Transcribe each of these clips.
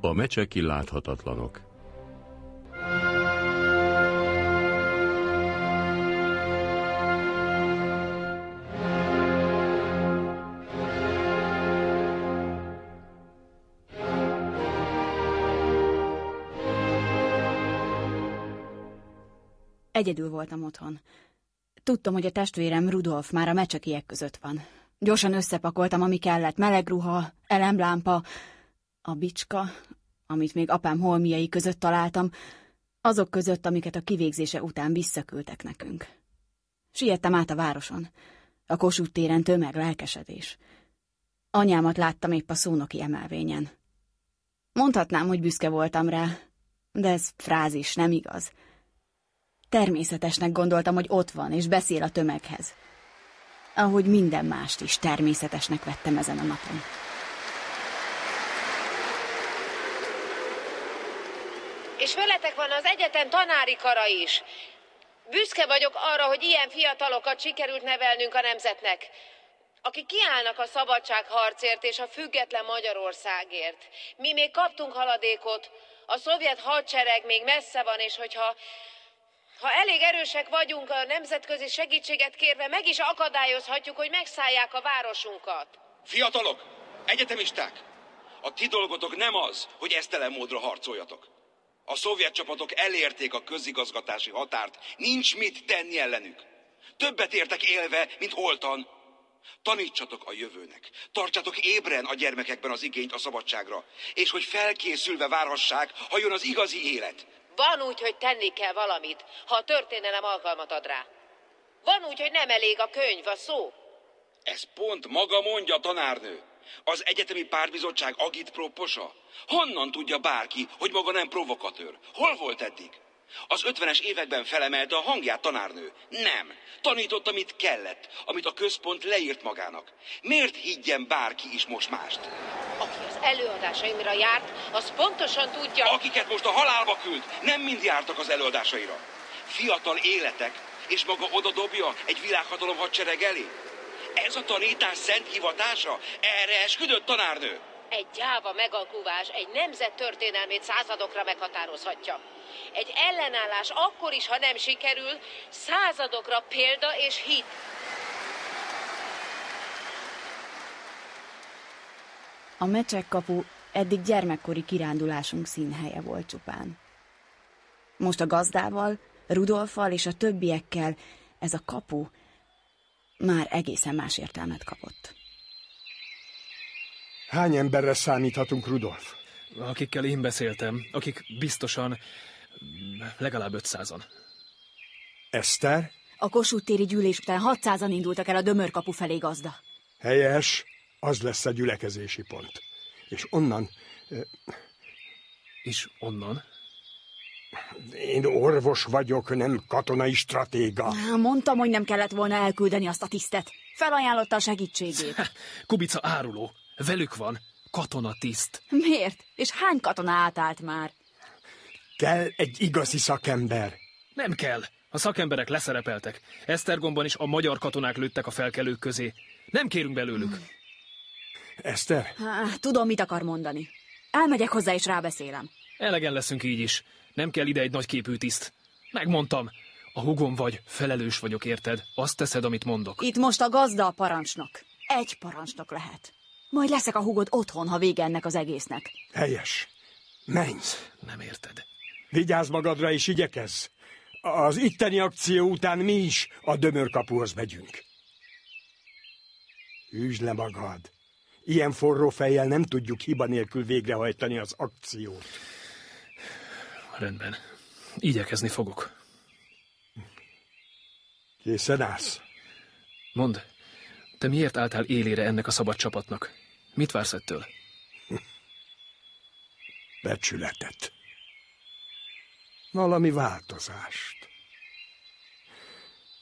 A mecseki láthatatlanok Egyedül voltam otthon. Tudtam, hogy a testvérem Rudolf már a mecsekiek között van. Gyorsan összepakoltam, ami kellett, meleg ruha, elemlámpa, a bicska, amit még apám holmiai között találtam, azok között, amiket a kivégzése után visszaküldtek nekünk. Siettem át a városon. A Kossuth téren tömeg lelkesedés. Anyámat láttam épp a szónoki emelvényen. Mondhatnám, hogy büszke voltam rá, de ez frázis, nem igaz. Természetesnek gondoltam, hogy ott van, és beszél a tömeghez. Ahogy minden mást is természetesnek vettem ezen a napon. És veletek van az egyetem tanári kara is. Büszke vagyok arra, hogy ilyen fiatalokat sikerült nevelnünk a nemzetnek, akik kiállnak a szabadságharcért és a független Magyarországért. Mi még kaptunk haladékot, a szovjet hadsereg még messze van, és hogyha ha elég erősek vagyunk a nemzetközi segítséget kérve, meg is akadályozhatjuk, hogy megszállják a városunkat. Fiatalok, egyetemisták, a ti dolgotok nem az, hogy esztelen módra harcoljatok. A szovjet csapatok elérték a közigazgatási határt, nincs mit tenni ellenük. Többet értek élve, mint holtan. Tanítsatok a jövőnek, tartsatok ébren a gyermekekben az igényt a szabadságra, és hogy felkészülve várhassák, ha jön az igazi élet, van úgy, hogy tenni kell valamit, ha a történelem alkalmat ad rá. Van úgy, hogy nem elég a könyv, a szó. Ez pont maga mondja, tanárnő. Az egyetemi párbizottság agitproposa? Honnan tudja bárki, hogy maga nem provokatőr? Hol volt eddig? Az ötvenes években felemelte a hangját tanárnő. Nem. Tanított, amit kellett, amit a központ leírt magának. Miért higgyen bárki is most mást? Aki az előadásaimra járt, az pontosan tudja... Akiket most a halálba küld, nem mind jártak az előadásaira. Fiatal életek, és maga oda dobja egy világhatalom hadsereg elé? Ez a tanítás szent hivatása? Erre esküdött tanárnő? Egy gyáva megalkuvás egy nemzet történelmét századokra meghatározhatja. Egy ellenállás akkor is, ha nem sikerül, századokra példa és hit. A mecsekkapu eddig gyermekkori kirándulásunk színhelye volt csupán. Most a gazdával, Rudolfal és a többiekkel ez a kapu már egészen más értelmet kapott. Hány emberre számíthatunk, Rudolf? Akikkel én beszéltem, akik biztosan legalább 500-an. Eszter? A Kossuth téri gyűlés után 600-an indultak el a Dömörkapu felé gazda. Helyes, az lesz a gyülekezési pont. És onnan... És onnan? Én orvos vagyok, nem katonai stratéga. Mondtam, hogy nem kellett volna elküldeni azt a tisztet. Felajánlotta a segítségét. Kubica áruló. Velük van. Katonatiszt. Miért? És hány katona átállt már? Kell egy igazi szakember. Nem kell. A szakemberek leszerepeltek. Esztergomban is a magyar katonák lőttek a felkelők közé. Nem kérünk belőlük. Eszter? Há, tudom, mit akar mondani. Elmegyek hozzá és rábeszélem. Elegen leszünk így is. Nem kell ide egy nagy képű tiszt. Megmondtam. A hugom vagy, felelős vagyok, érted? Azt teszed, amit mondok. Itt most a gazda a parancsnok. Egy parancsnok lehet. Majd leszek a hugod otthon, ha vége ennek az egésznek. Helyes. Menj. Nem érted. Vigyázz magadra és igyekezz. Az itteni akció után mi is a dömörkapuhoz megyünk. Hűsd le magad. Ilyen forró fejjel nem tudjuk hiba nélkül végrehajtani az akciót. Rendben. Igyekezni fogok. Készen állsz? Mondd, te miért álltál élére ennek a szabad csapatnak? Mit vársz ettől? Becsületet. Valami változást.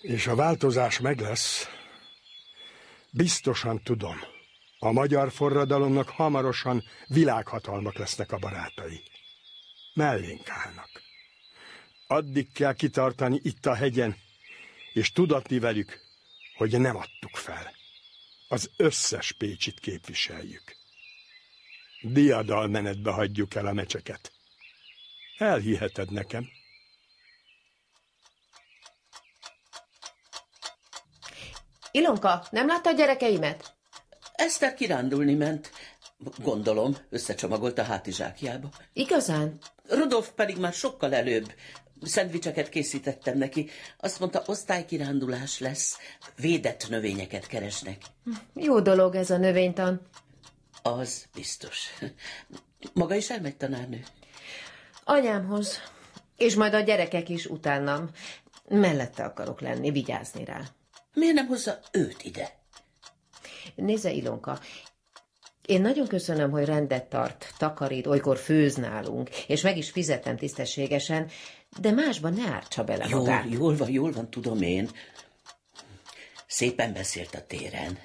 És a változás meg lesz, biztosan tudom, a magyar forradalomnak hamarosan világhatalmak lesznek a barátai. Mellénk állnak. Addig kell kitartani itt a hegyen, és tudatni velük, hogy nem adtuk fel. Az összes Pécsit képviseljük. Diadalmenetbe hagyjuk el a mecseket. Elhiheted nekem. Ilonka, nem látta a gyerekeimet? Eszter kirándulni ment. Gondolom, összecsomagolt a hátizsákjába. Igazán? Rudolf pedig már sokkal előbb. Szendvicseket készítettem neki. Azt mondta, osztálykirándulás lesz. Védett növényeket keresnek. Jó dolog ez a növénytan. Az biztos. Maga is elmegy, tanárnő? Anyámhoz. És majd a gyerekek is utánam. Mellette akarok lenni, vigyázni rá. Miért nem hozza őt ide? Nézze, Ilonka, én nagyon köszönöm, hogy rendet tart, takarít, olykor főz nálunk, és meg is fizetem tisztességesen, de másban ne ártsa bele Jól, magát. jól van, jól van, tudom én. Szépen beszélt a téren.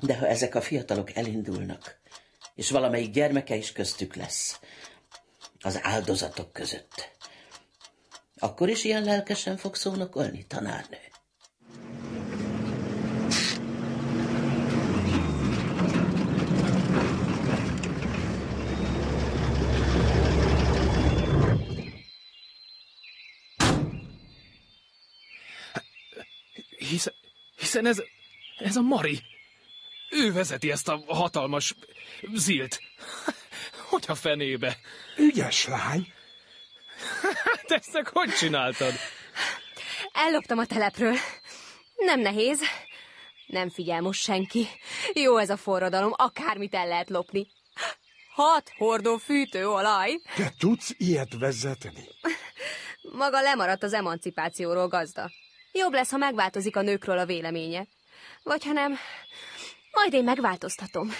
De ha ezek a fiatalok elindulnak, és valamelyik gyermeke is köztük lesz, az áldozatok között, akkor is ilyen lelkesen fog szónokolni, tanárnő? Hiszen, hiszen ez, ez a Mari. Ő vezeti ezt a hatalmas zilt. Hogy a fenébe? Ügyes lány. Hát ezt meg hogy csináltad? Elloptam a telepről. Nem nehéz. Nem figyel most senki. Jó ez a forradalom, akármit el lehet lopni. Hat hordó fűtőolaj. Te tudsz ilyet vezetni? Maga lemaradt az emancipációról, gazda. Jobb lesz, ha megváltozik a nőkről a véleménye. Vagy ha nem, majd én megváltoztatom.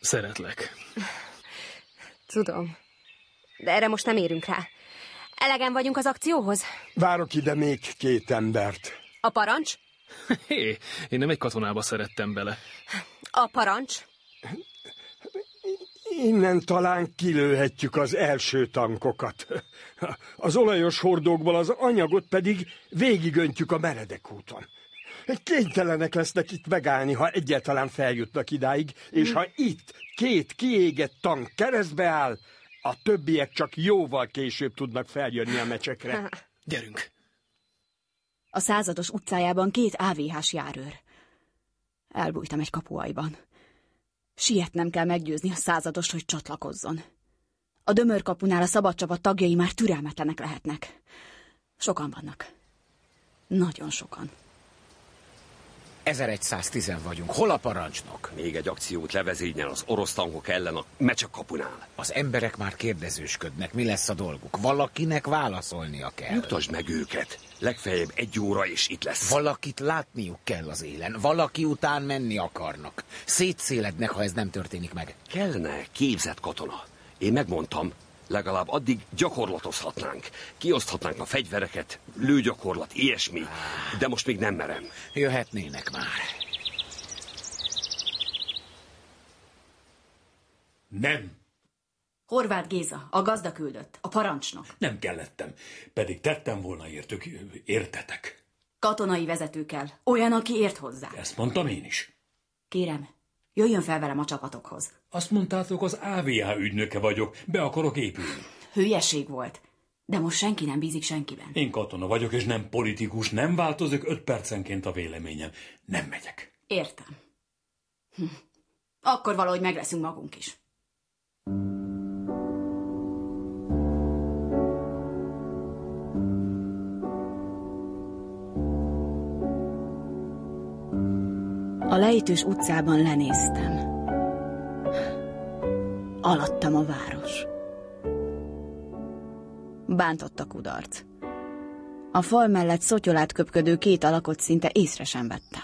Szeretlek. Tudom. De erre most nem érünk rá. Elegen vagyunk az akcióhoz? Várok ide még két embert. A parancs? Hé, én nem egy katonába szerettem bele. A parancs? Innen talán kilőhetjük az első tankokat. Az olajos hordókból az anyagot pedig végigöntjük a meredek úton. Kénytelenek lesznek itt megállni, ha egyáltalán feljutnak idáig, és ha itt két kiégett tank keresztbe áll, a többiek csak jóval később tudnak feljönni a mecsekre. Gyerünk! A százados utcájában két AVH-s járőr. Elbújtam egy kapuajban. Sietnem kell meggyőzni a századost, hogy csatlakozzon. A dömörkapunál a szabadcsapat tagjai már türelmetlenek lehetnek. Sokan vannak. Nagyon sokan. 1110 vagyunk. Hol a parancsnok? Még egy akciót levezényel az orosz tankok ellen a mecsek kapunál. Az emberek már kérdezősködnek, mi lesz a dolguk. Valakinek válaszolnia kell. Nyugtasd meg őket. Legfeljebb egy óra és itt lesz. Valakit látniuk kell az élen. Valaki után menni akarnak. Szétszélednek, ha ez nem történik meg. Kellene képzett katona. Én megmondtam, legalább addig gyakorlatozhatnánk. Kioszthatnánk a fegyvereket, lőgyakorlat, ilyesmi. De most még nem merem. Jöhetnének már. Nem, Horváth Géza, a gazda küldött, a parancsnok. nem kellettem. Pedig tettem volna értük, értetek. Katonai vezető kell, olyan, aki ért hozzá. Ezt mondtam én is. Kérem, jöjjön fel velem a csapatokhoz. Azt mondtátok, az AVH ügynöke vagyok, be akarok épülni. Hülyeség volt, de most senki nem bízik senkiben. Én katona vagyok, és nem politikus, nem változik öt percenként a véleményem. Nem megyek. Értem. Hm. Akkor valahogy megleszünk magunk is. A lejtős utcában lenéztem. Alattam a város. Bántott a kudarc. A fal mellett szotyolát köpködő két alakot szinte észre sem vettem.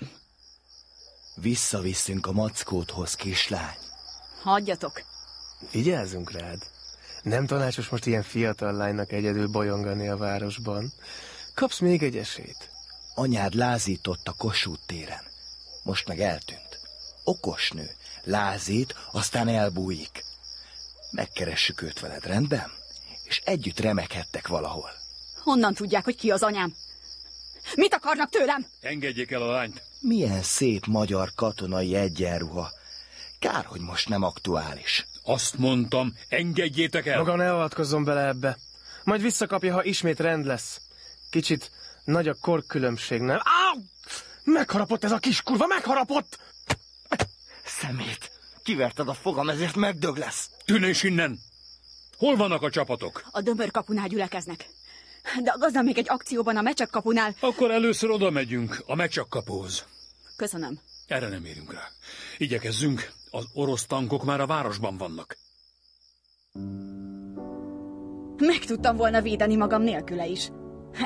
Visszavisszünk a mackóthoz, kislány. Hagyjatok! Vigyázzunk rád. Nem tanácsos most ilyen fiatal lánynak egyedül bolyongani a városban. Kapsz még egy esélyt. Anyád lázított a Kossuth téren. Most meg eltűnt. Okos nő. Lázít, aztán elbújik. Megkeressük őt veled, rendben? És együtt remekhettek valahol. Honnan tudják, hogy ki az anyám? Mit akarnak tőlem? Engedjék el a lányt. Milyen szép magyar katonai egyenruha. Kár, hogy most nem aktuális. Azt mondtam, engedjétek el! Maga ne avatkozzon bele ebbe. Majd visszakapja, ha ismét rend lesz. Kicsit nagy a korkülönbség, nem? Áú! Megharapott ez a kis kurva, megharapott! Szemét! Kiverted a fogam, ezért megdög lesz. Tűnés innen! Hol vannak a csapatok? A dömör kapunál gyülekeznek. De a gazda még egy akcióban a mecsek kapunál. Akkor először oda megyünk, a mecsak kapuhoz. Köszönöm. Erre nem érünk rá. Igyekezzünk, az orosz tankok már a városban vannak. Meg tudtam volna védeni magam nélküle is.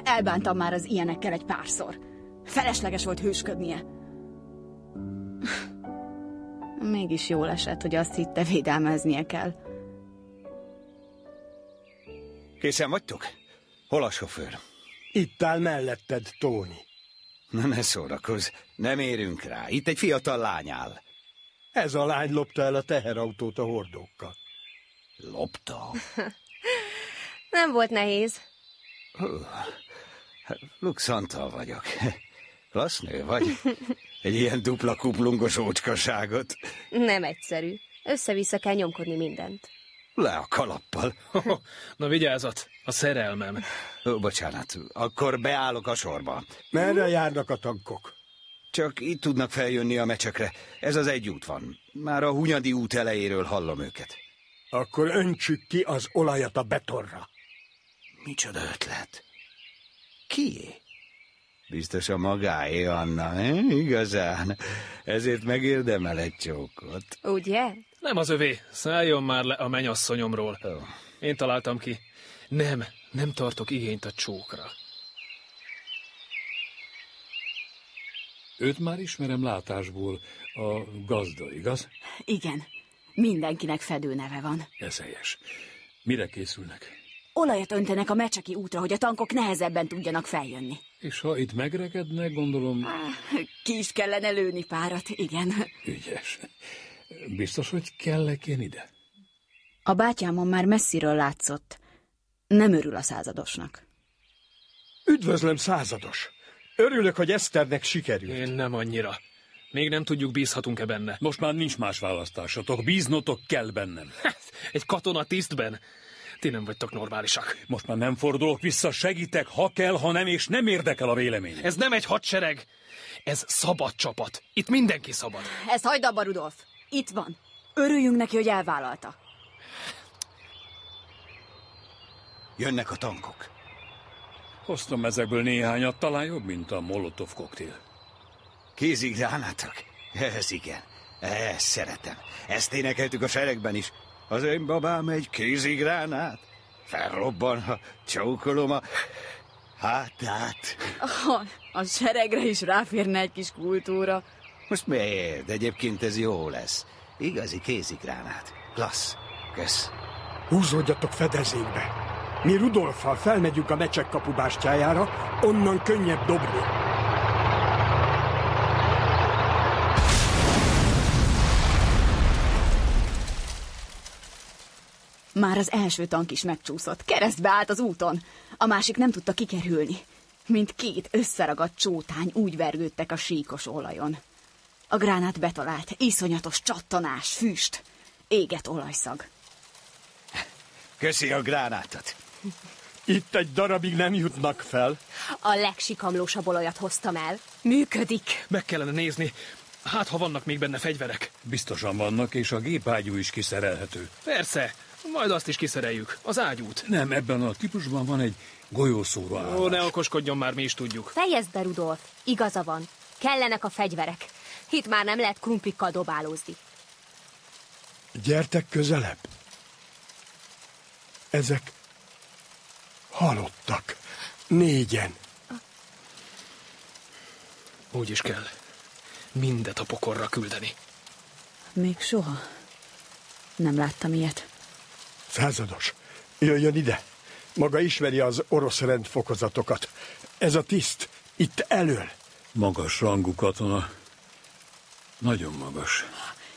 Elbántam már az ilyenekkel egy párszor. Felesleges volt hősködnie. Mégis jól esett, hogy azt hitte védelmeznie kell. Készen vagytok? Hol a sofőr? Itt áll melletted, Tóni. Na ne szórakozz, nem érünk rá. Itt egy fiatal lány áll. Ez a lány lopta el a teherautót a hordókkal. Lopta? Nem volt nehéz. Hú, Antal vagyok. Klassz nő vagy? Egy ilyen dupla kuplungos ócskaságot. Nem egyszerű. Össze-vissza kell nyomkodni mindent. Le a kalappal. Na vigyázat, a szerelmem. Ó, bocsánat, akkor beállok a sorba. Merre járnak a tankok? Csak itt tudnak feljönni a mecsekre. Ez az egy út van. Már a Hunyadi út elejéről hallom őket. Akkor öntsük ki az olajat a betonra. Micsoda ötlet. Kié? Biztos a magáé, Anna, eh? igazán. Ezért megérdemel egy csókot. Ugye? Nem az övé, szálljon már le a mennyasszonyomról. Oh. Én találtam ki. Nem, nem tartok igényt a csókra. Őt már ismerem látásból. A gazda, igaz? Igen, mindenkinek fedő neve van. Ez helyes. Mire készülnek? Olajat öntenek a mecseki útra, hogy a tankok nehezebben tudjanak feljönni. És ha itt megrekednek, gondolom... Ki is kellene lőni párat, igen. Ügyes. Biztos, hogy kellek én ide? A bátyámon már messziről látszott. Nem örül a századosnak. Üdvözlöm, százados! Örülök, hogy Eszternek sikerült. Én nem annyira. Még nem tudjuk, bízhatunk-e benne. Most már nincs más választásotok. Bíznotok kell bennem. Egy katona tisztben? Ti nem vagytok normálisak. Most már nem fordulok vissza, segítek, ha kell, ha nem, és nem érdekel a vélemény. Ez nem egy hadsereg. Ez szabad csapat. Itt mindenki szabad. Ez hagyd abba, Rudolf. Itt van. Örüljünk neki, hogy elvállalta. Jönnek a tankok. Hoztam ezekből néhányat, talán jobb, mint a Molotov koktél. Kézigránátok? Ez igen. Ezt szeretem. Ezt énekeltük a seregben is. Az én babám egy kézigránát. Felrobban, ha csókolom a hátát. Oh, a seregre is ráférne egy kis kultúra. Most miért? Egyébként ez jó lesz. Igazi kézigránát. Klassz. Kösz. Húzódjatok fedezékbe. Mi Rudolffal felmegyünk a mecsek kapubástyájára, onnan könnyebb dobni. Már az első tank is megcsúszott. Keresztbe állt az úton. A másik nem tudta kikerülni. Mint két összeragadt csótány úgy vergődtek a síkos olajon. A gránát betalált, iszonyatos csattanás, füst, éget olajszag. Köszi a gránátot. Itt egy darabig nem jutnak fel. A legsikamlósabb olajat hoztam el. Működik. Meg kellene nézni. Hát, ha vannak még benne fegyverek. Biztosan vannak, és a gépágyú is kiszerelhető. Persze, majd azt is kiszereljük. Az ágyút. Nem, ebben a típusban van egy golyószóró Ó, állás. ne okoskodjon már, mi is tudjuk. Fejezd be, Rudolf. Igaza van. Kellenek a fegyverek. Itt már nem lehet krumplikkal dobálózni. Gyertek közelebb. Ezek halottak. Négyen. Úgy is kell. Mindet a pokorra küldeni. Még soha nem láttam ilyet. Százados, jöjjön ide. Maga ismeri az orosz rendfokozatokat. Ez a tiszt, itt elől. Magas rangú katona. Nagyon magas.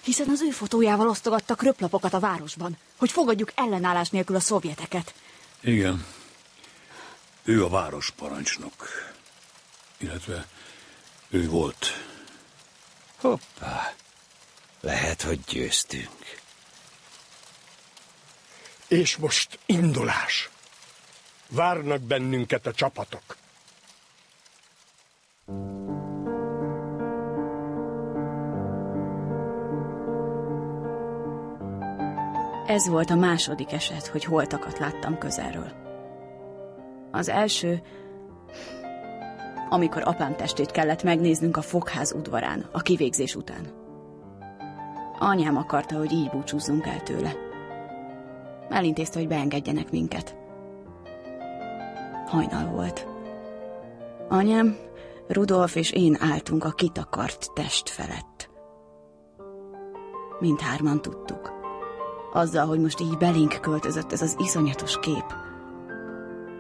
Hiszen az ő fotójával osztogattak röplapokat a városban, hogy fogadjuk ellenállás nélkül a szovjeteket. Igen. Ő a városparancsnok. Illetve ő volt. Hoppá. Lehet, hogy győztünk. És most indulás. Várnak bennünket a csapatok. Ez volt a második eset, hogy holtakat láttam közelről. Az első, amikor apám testét kellett megnéznünk a fogház udvarán, a kivégzés után. Anyám akarta, hogy így búcsúzzunk el tőle. Elintézte, hogy beengedjenek minket. Hajnal volt. Anyám, Rudolf és én álltunk a kitakart test felett. Mindhárman tudtuk. Azzal, hogy most így belénk költözött ez az iszonyatos kép.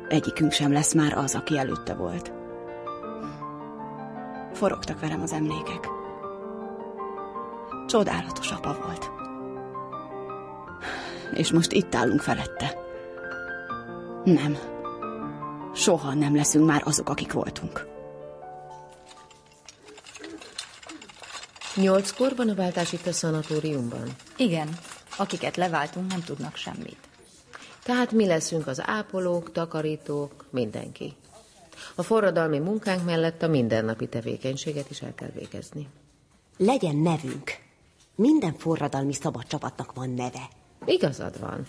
Egyikünk sem lesz már az, aki előtte volt. Forogtak velem az emlékek. Csodálatos apa volt. És most itt állunk felette. Nem. Soha nem leszünk már azok, akik voltunk. Nyolckor van a váltás itt a szanatóriumban? Igen. Akiket leváltunk, nem tudnak semmit. Tehát mi leszünk az ápolók, takarítók, mindenki. A forradalmi munkánk mellett a mindennapi tevékenységet is el kell végezni. Legyen nevünk. Minden forradalmi szabad csapatnak van neve. Igazad van.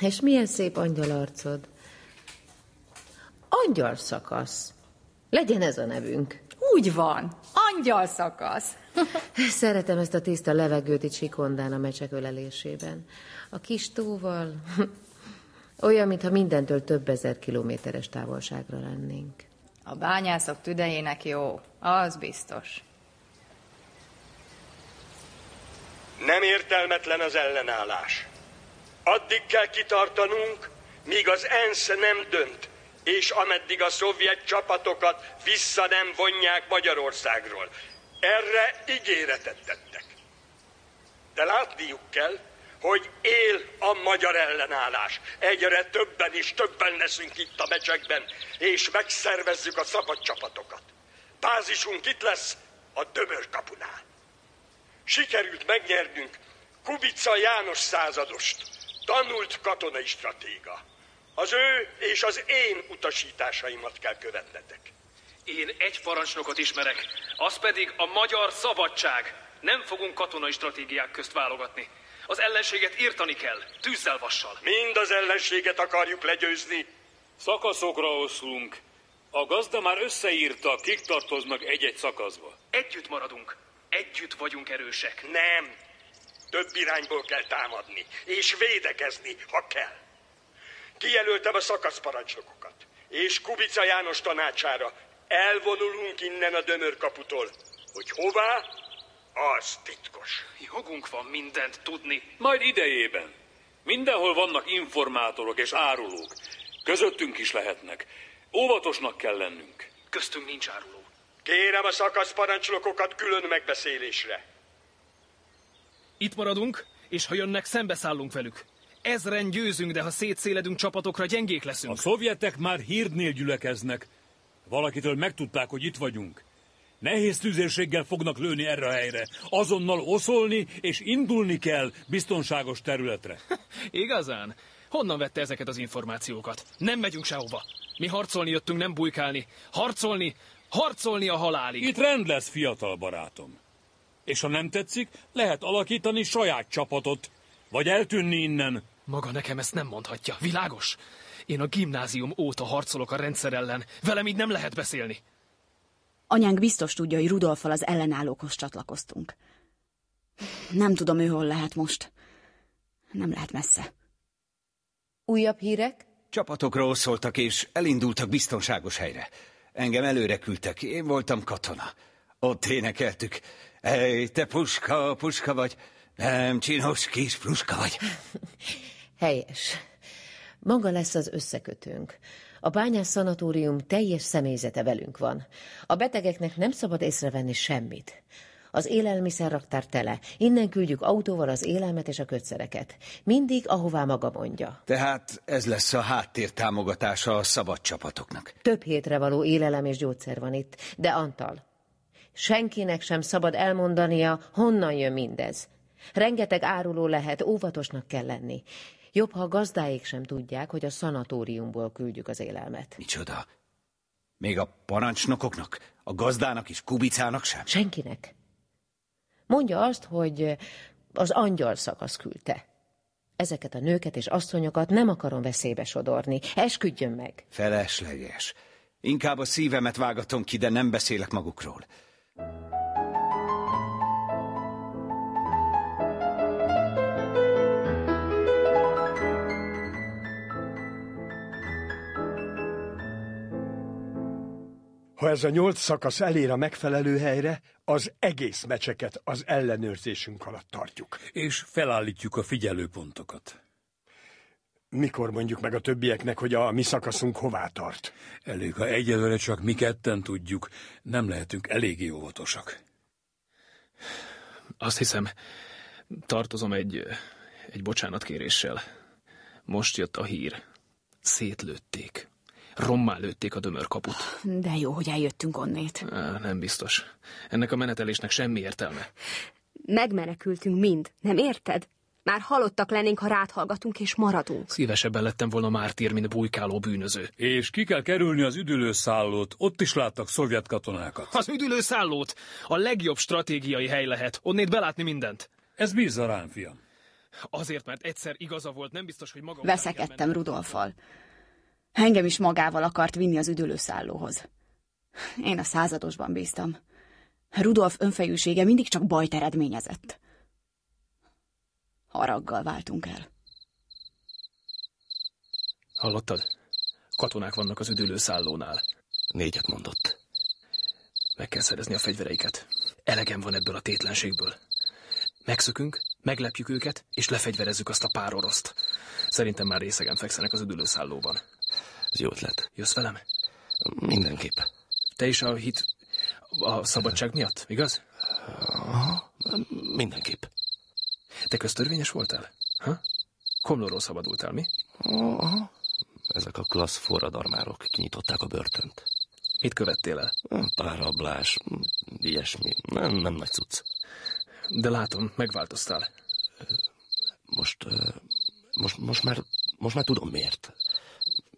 És milyen szép angyalarcod. Angyal szakasz. Legyen ez a nevünk. Úgy van. Angyal szakasz. Szeretem ezt a tiszta levegőt itt Sikondán a mecsek ölelésében. A kis tóval olyan, mintha mindentől több ezer kilométeres távolságra lennénk. A bányászok tüdejének jó, az biztos. Nem értelmetlen az ellenállás. Addig kell kitartanunk, míg az ENSZ nem dönt, és ameddig a szovjet csapatokat vissza nem vonják Magyarországról. Erre ígéretet tettek. De látniuk kell, hogy él a magyar ellenállás. Egyre többen és többen leszünk itt a mecsekben, és megszervezzük a szabad csapatokat. Bázisunk itt lesz a Dömör kapunál. Sikerült megnyernünk Kubica János századost, tanult katonai stratéga. Az ő és az én utasításaimat kell követnetek. Én egy parancsnokot ismerek, az pedig a magyar szabadság. Nem fogunk katonai stratégiák közt válogatni. Az ellenséget írtani kell, tűzzel vassal. Mind az ellenséget akarjuk legyőzni. Szakaszokra oszlunk. A gazda már összeírta, kik tartoznak egy-egy szakaszba. Együtt maradunk. Együtt vagyunk erősek. Nem. Több irányból kell támadni, és védekezni, ha kell. Kijelöltem a szakaszparancsnokokat, és Kubica János tanácsára elvonulunk innen a dömörkaputól. Hogy hová, az titkos. Jogunk van mindent tudni. Majd idejében. Mindenhol vannak informátorok és árulók. Közöttünk is lehetnek. Óvatosnak kell lennünk. Köztünk nincs áruló. Kérem a szakaszparancsnokokat külön megbeszélésre. Itt maradunk, és ha jönnek, szembeszállunk velük. Ezren győzünk, de ha szétszéledünk csapatokra, gyengék leszünk. A szovjetek már hírdnél gyülekeznek. Valakitől megtudták, hogy itt vagyunk. Nehéz tüzérséggel fognak lőni erre a helyre. Azonnal oszolni és indulni kell biztonságos területre. Igazán? Honnan vette ezeket az információkat? Nem megyünk sehova. Mi harcolni jöttünk, nem bujkálni. Harcolni, harcolni a halálig. Itt rend lesz, fiatal barátom. És ha nem tetszik, lehet alakítani saját csapatot. Vagy eltűnni innen. Maga nekem ezt nem mondhatja, világos? Én a gimnázium óta harcolok a rendszer ellen. Velem így nem lehet beszélni. Anyánk biztos tudja, hogy Rudolfal az ellenállókhoz csatlakoztunk. Nem tudom, ő hol lehet most. Nem lehet messze. Újabb hírek? Csapatokról szóltak, és elindultak biztonságos helyre. Engem előre küldtek, én voltam katona. Ott énekeltük. Ej, te puska, puska vagy. Nem, csinos kis puska vagy. Helyes. Maga lesz az összekötőnk. A bányász szanatórium teljes személyzete velünk van. A betegeknek nem szabad észrevenni semmit. Az élelmiszerraktár tele. Innen küldjük autóval az élelmet és a kötszereket. Mindig, ahová maga mondja. Tehát ez lesz a háttér támogatása a szabad csapatoknak. Több hétre való élelem és gyógyszer van itt, de Antal, Senkinek sem szabad elmondania, honnan jön mindez. Rengeteg áruló lehet, óvatosnak kell lenni. Jobb, ha a gazdáik sem tudják, hogy a szanatóriumból küldjük az élelmet. Micsoda? Még a parancsnokoknak? A gazdának és Kubicának sem? Senkinek. Mondja azt, hogy az angyal szakasz küldte. Ezeket a nőket és asszonyokat nem akarom veszélybe sodorni. Esküdjön meg. Felesleges. Inkább a szívemet vágatom ki, de nem beszélek magukról. Ha ez a nyolc szakasz elér a megfelelő helyre, az egész mecseket az ellenőrzésünk alatt tartjuk. És felállítjuk a figyelőpontokat. Mikor mondjuk meg a többieknek, hogy a mi szakaszunk hová tart? Elég, ha egyelőre csak mi ketten tudjuk, nem lehetünk eléggé óvatosak. Azt hiszem, tartozom egy, egy bocsánatkéréssel. Most jött a hír. Szétlőtték. Rommá lőtték a dömör kaput. De jó, hogy eljöttünk onnét. Nem biztos. Ennek a menetelésnek semmi értelme. Megmenekültünk mind, nem érted? Már halottak lennénk, ha ráthallgatunk és maradunk. Szívesebben lettem volna mártír, mint bujkáló bűnöző. És ki kell kerülni az üdülőszállót, ott is láttak szovjet katonákat. Az üdülőszállót? A legjobb stratégiai hely lehet, onnét belátni mindent. Ez bízza rám, fiam. Azért, mert egyszer igaza volt, nem biztos, hogy maga... Veszekedtem Rudolfal. Engem is magával akart vinni az üdülőszállóhoz. Én a századosban bíztam. Rudolf önfejűsége mindig csak bajt eredményezett. Haraggal váltunk el. Hallottad? Katonák vannak az üdülőszállónál. Négyet mondott. Meg kell szerezni a fegyvereiket. Elegem van ebből a tétlenségből. Megszökünk, meglepjük őket, és lefegyverezzük azt a pár oroszt. Szerintem már részegen fekszenek az üdülőszállóban. Ez jó ötlet. Jössz velem? Mindenképp. Te is a hit a szabadság miatt, igaz? Aha, mindenképp. Te köztörvényes voltál? Ha? Komlóról szabadultál, mi? Aha. Ezek a klassz forradalmárok kinyitották a börtönt. Mit követtél el? Pár rablás, ilyesmi. Nem, nem nagy cucc. De látom, megváltoztál. Most, most, most, már, most már tudom miért.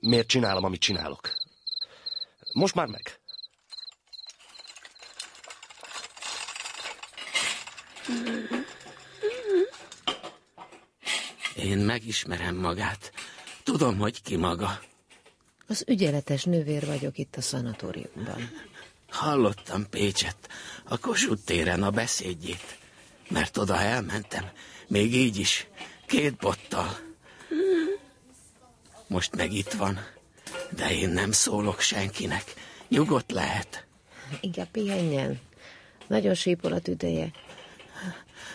Miért csinálom, amit csinálok. Most már meg. Én megismerem magát. Tudom, hogy ki maga. Az ügyeletes nővér vagyok itt a szanatóriumban. Hallottam Pécset, a Kossuth téren a beszédjét. Mert oda elmentem, még így is, két bottal. Most meg itt van, de én nem szólok senkinek. Nyugodt lehet. Inkább pihenjen. Nagyon sípol a tüdeje.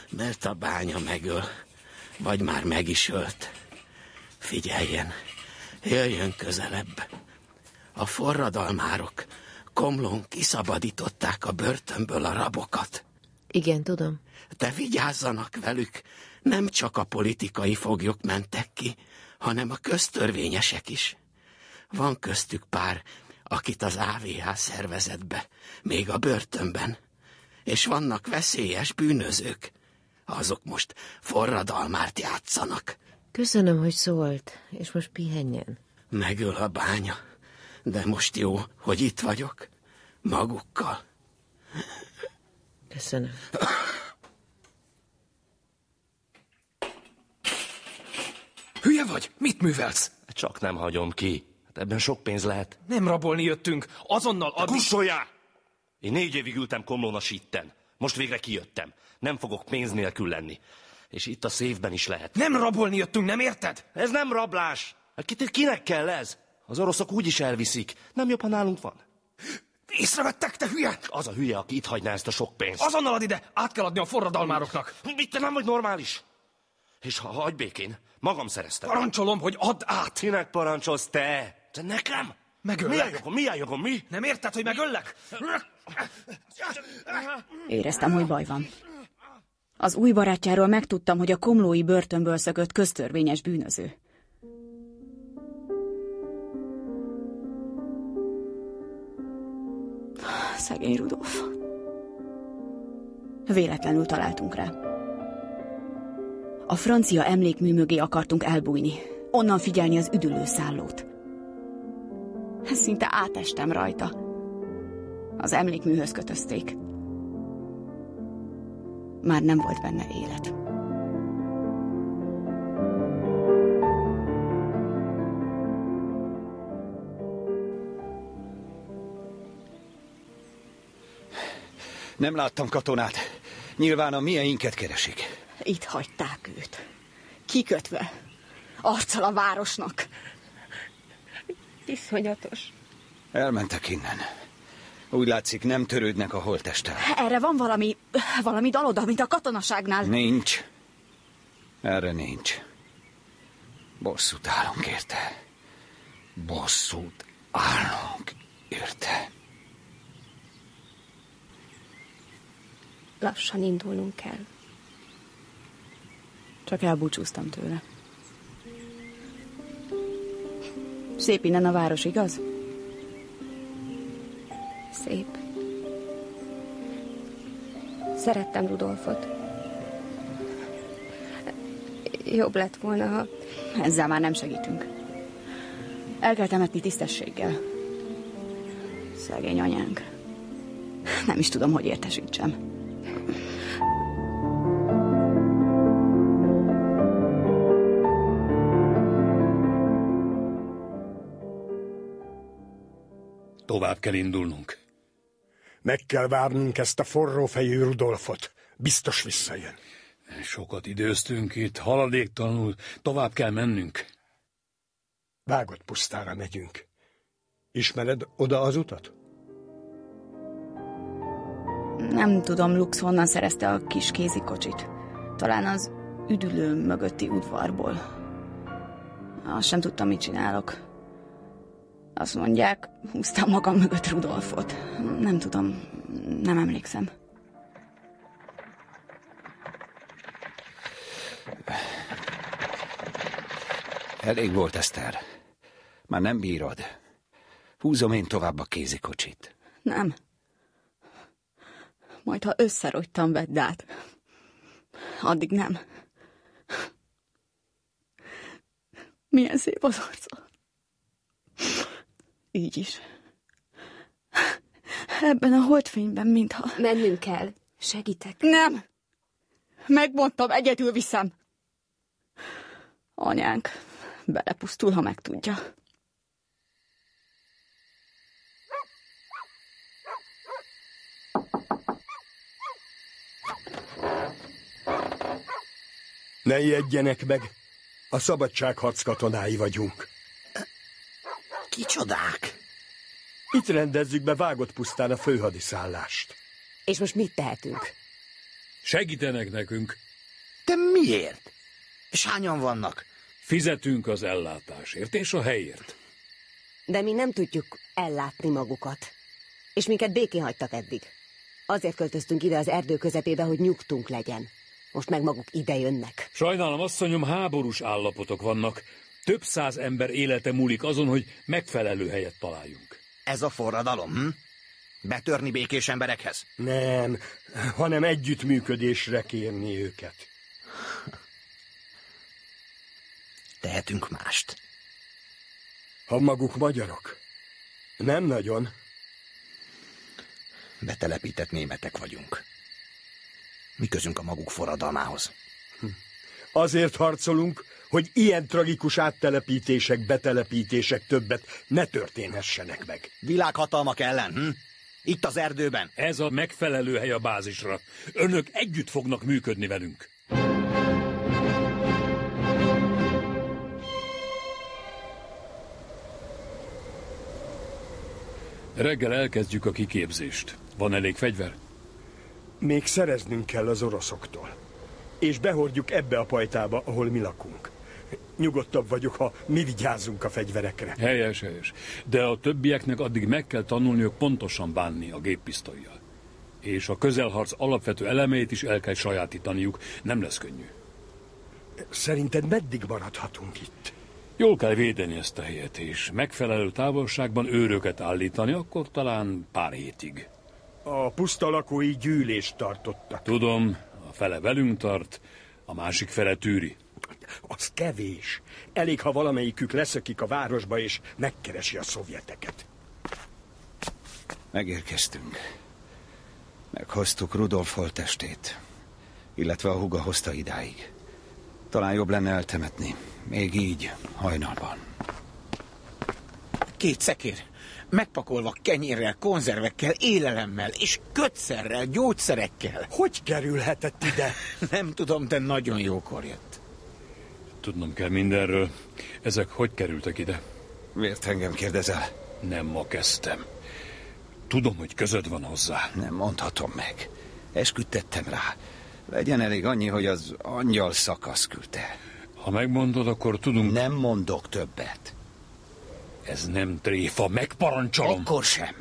Mert a bánya megöl, vagy már meg is ölt. Figyeljen, jöjjön közelebb. A forradalmárok komlón kiszabadították a börtönből a rabokat. Igen, tudom. De vigyázzanak velük, nem csak a politikai foglyok mentek ki, hanem a köztörvényesek is. Van köztük pár, akit az AVH szervezett be, még a börtönben. És vannak veszélyes bűnözők. Azok most forradalmárt játszanak. Köszönöm, hogy szólt, és most pihenjen. Megöl a bánya, de most jó, hogy itt vagyok. Magukkal. Köszönöm. Hülye vagy? Mit művelsz? Csak nem hagyom ki. Hát ebben sok pénz lehet. Nem rabolni jöttünk. Azonnal adni... Kussoljál! Én négy évig ültem komlón a sítten. Most végre kijöttem. Nem fogok pénz nélkül lenni. És itt a széfben is lehet. Nem rabolni jöttünk, nem érted? Ez nem rablás. Hát kinek kell ez? Az oroszok úgy is elviszik. Nem jobb, ha nálunk van. Észrevettek, te hülye? Az a hülye, aki itt hagyná ezt a sok pénzt. Azonnal ad ide, át kell adni a forradalmároknak. Mit, te nem vagy normális? És ha hagy békén, magam szereztem. Parancsolom, hogy add át. Kinek parancsolsz te? Te nekem? Megöllek. Milyen jogom, milyen jogom, mi? Nem érted, hogy megöllek? Éreztem, hogy baj van. Az új barátjáról megtudtam, hogy a komlói börtönből szökött köztörvényes bűnöző. Szegény Rudolf. Véletlenül találtunk rá. A francia emlékmű mögé akartunk elbújni, onnan figyelni az üdülőszállót. Szinte átestem rajta. Az emlékműhöz kötözték. Már nem volt benne élet. Nem láttam katonát. Nyilván a mieinket keresik. Itt hagyták őt. Kikötve. Arccal a városnak. Iszonyatos. Elmentek innen. Úgy látszik, nem törődnek a holtesttel. Erre van valami, valami daloda, mint a katonaságnál. Nincs. Erre nincs. Bosszút állunk érte. Bosszút állunk érte. Lassan indulnunk kell. Csak elbúcsúztam tőle. Szép innen a város, igaz? Szép. Szerettem Rudolfot. Jobb lett volna, ha... Ezzel már nem segítünk. El kell temetni tisztességgel. Szegény anyánk. Nem is tudom, hogy értesítsem. Tovább kell indulnunk. Meg kell várnunk ezt a forró fejű Rudolfot. Biztos visszajön. Sokat időztünk itt, haladéktalanul. Tovább kell mennünk. Vágott pusztára megyünk. Ismered oda az utat? Nem tudom, Lux honnan szerezte a kis kézikocsit. Talán az üdülő mögötti udvarból. Azt sem tudtam, mit csinálok. Azt mondják, húztam magam mögött Rudolfot. Nem tudom, nem emlékszem. Elég volt, Eszter. Már nem bírod. Húzom én tovább a kézikocsit. Nem. Majd, ha összerogytam, vedd át. Addig nem. Milyen szép az arca. Így is. Ebben a holdfényben, mintha... Mennünk kell. Segítek. Nem! Megmondtam, egyedül viszem. Anyánk belepusztul, ha megtudja. Ne ijedjenek meg, a szabadságharc katonái vagyunk. Kicsodák? Itt rendezzük be vágott pusztán a főhadiszállást. És most mit tehetünk? Segítenek nekünk. De miért? És hányan vannak? Fizetünk az ellátásért és a helyért. De mi nem tudjuk ellátni magukat. És minket békén hagytak eddig. Azért költöztünk ide az erdő közepébe, hogy nyugtunk legyen. Most meg maguk ide jönnek. Sajnálom, asszonyom, háborús állapotok vannak. Több száz ember élete múlik azon, hogy megfelelő helyet találjunk. Ez a forradalom, hm? Betörni békés emberekhez? Nem, hanem együttműködésre kérni őket. Tehetünk mást. Ha maguk magyarok? Nem nagyon. Betelepített németek vagyunk. Mi közünk a maguk forradalmához? Azért harcolunk, hogy ilyen tragikus áttelepítések, betelepítések többet ne történhessenek meg. Világhatalmak ellen, hm? Itt az erdőben. Ez a megfelelő hely a bázisra. Önök együtt fognak működni velünk. Reggel elkezdjük a kiképzést. Van elég fegyver? Még szereznünk kell az oroszoktól. És behordjuk ebbe a pajtába, ahol mi lakunk. Nyugodtabb vagyok, ha mi vigyázunk a fegyverekre. Helyes, helyes. De a többieknek addig meg kell tanulniuk pontosan bánni a géppisztolyjal. És a közelharc alapvető elemeit is el kell sajátítaniuk. Nem lesz könnyű. Szerinted meddig maradhatunk itt? Jól kell védeni ezt a helyet, és megfelelő távolságban őröket állítani, akkor talán pár hétig. A puszta lakói gyűlést tartottak. Tudom, a fele velünk tart, a másik fele tűri. Az kevés. Elég, ha valamelyikük leszökik a városba és megkeresi a szovjeteket. Megérkeztünk. Meghoztuk Rudolf holttestét, illetve a huga hozta idáig. Talán jobb lenne eltemetni, még így, hajnalban. Két szekér, megpakolva kenyérrel, konzervekkel, élelemmel és kötszerrel, gyógyszerekkel. Hogy kerülhetett ide? Nem tudom, de nagyon jókor jött. Tudnom kell mindenről. Ezek hogy kerültek ide? Miért engem kérdezel? Nem ma kezdtem. Tudom, hogy közöd van hozzá. Nem mondhatom meg. Esküdtettem rá. Legyen elég annyi, hogy az angyal szakasz küldte. Ha megmondod, akkor tudunk... Nem mondok többet. Ez nem tréfa, megparancsolom. Akkor sem.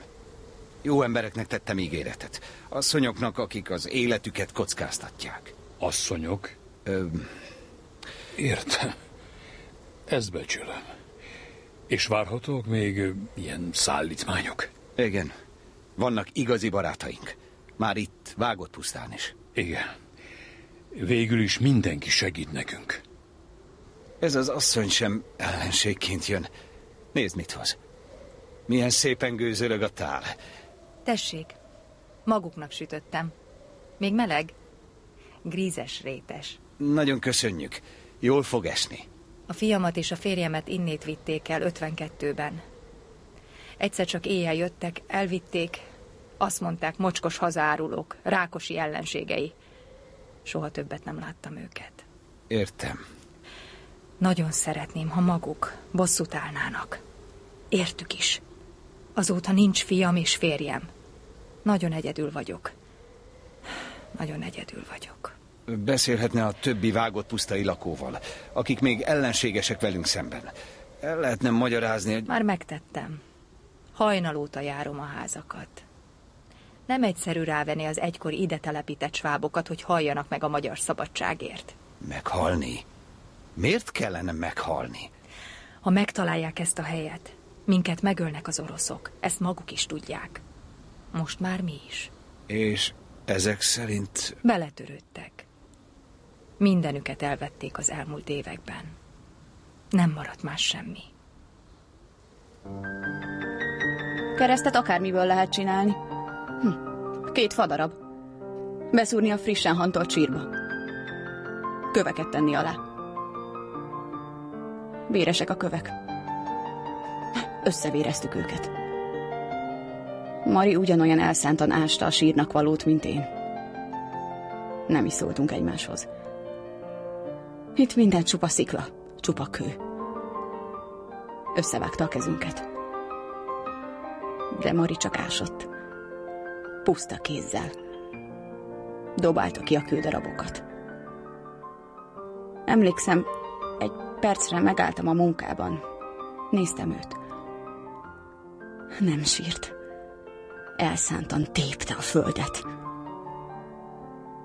Jó embereknek tettem ígéretet. Asszonyoknak, akik az életüket kockáztatják. Asszonyok? Ö... Értem. Ezt becsülöm. És várhatók még ilyen szállítmányok? Igen. Vannak igazi barátaink. Már itt, vágott pusztán is. Igen. Végül is mindenki segít nekünk. Ez az asszony sem ellenségként jön. Nézd, mit hoz. Milyen szépen gőzölög a tál. Tessék, maguknak sütöttem. Még meleg? Grízes rétes. Nagyon köszönjük. Jól fog esni. A fiamat és a férjemet innét vitték el 52-ben. Egyszer csak éjjel jöttek, elvitték, azt mondták, mocskos hazárulók, rákosi ellenségei. Soha többet nem láttam őket. Értem. Nagyon szeretném, ha maguk bosszút állnának. Értük is. Azóta nincs fiam és férjem. Nagyon egyedül vagyok. Nagyon egyedül vagyok. Beszélhetne a többi vágott pusztai lakóval, akik még ellenségesek velünk szemben. El lehetne magyarázni, hogy... Már megtettem. Hajnal óta járom a házakat. Nem egyszerű rávenni az egykor ide telepített svábokat, hogy halljanak meg a magyar szabadságért. Meghalni? Miért kellene meghalni? Ha megtalálják ezt a helyet, minket megölnek az oroszok. Ezt maguk is tudják. Most már mi is. És ezek szerint... Beletörődtek. Mindenüket elvették az elmúlt években. Nem maradt más semmi. Keresztet akármiből lehet csinálni. Hm. Két fadarab. Beszúrni a frissen hantolt sírba. Köveket tenni alá. Véresek a kövek. Összevéreztük őket. Mari ugyanolyan elszántan ásta a sírnak valót, mint én. Nem is szóltunk egymáshoz. Itt minden csupa szikla, csupa kő. Összevágta a kezünket. De Mari csak ásott. Puszta kézzel. Dobálta ki a kődarabokat. Emlékszem, egy percre megálltam a munkában. Néztem őt. Nem sírt. Elszántan tépte a földet.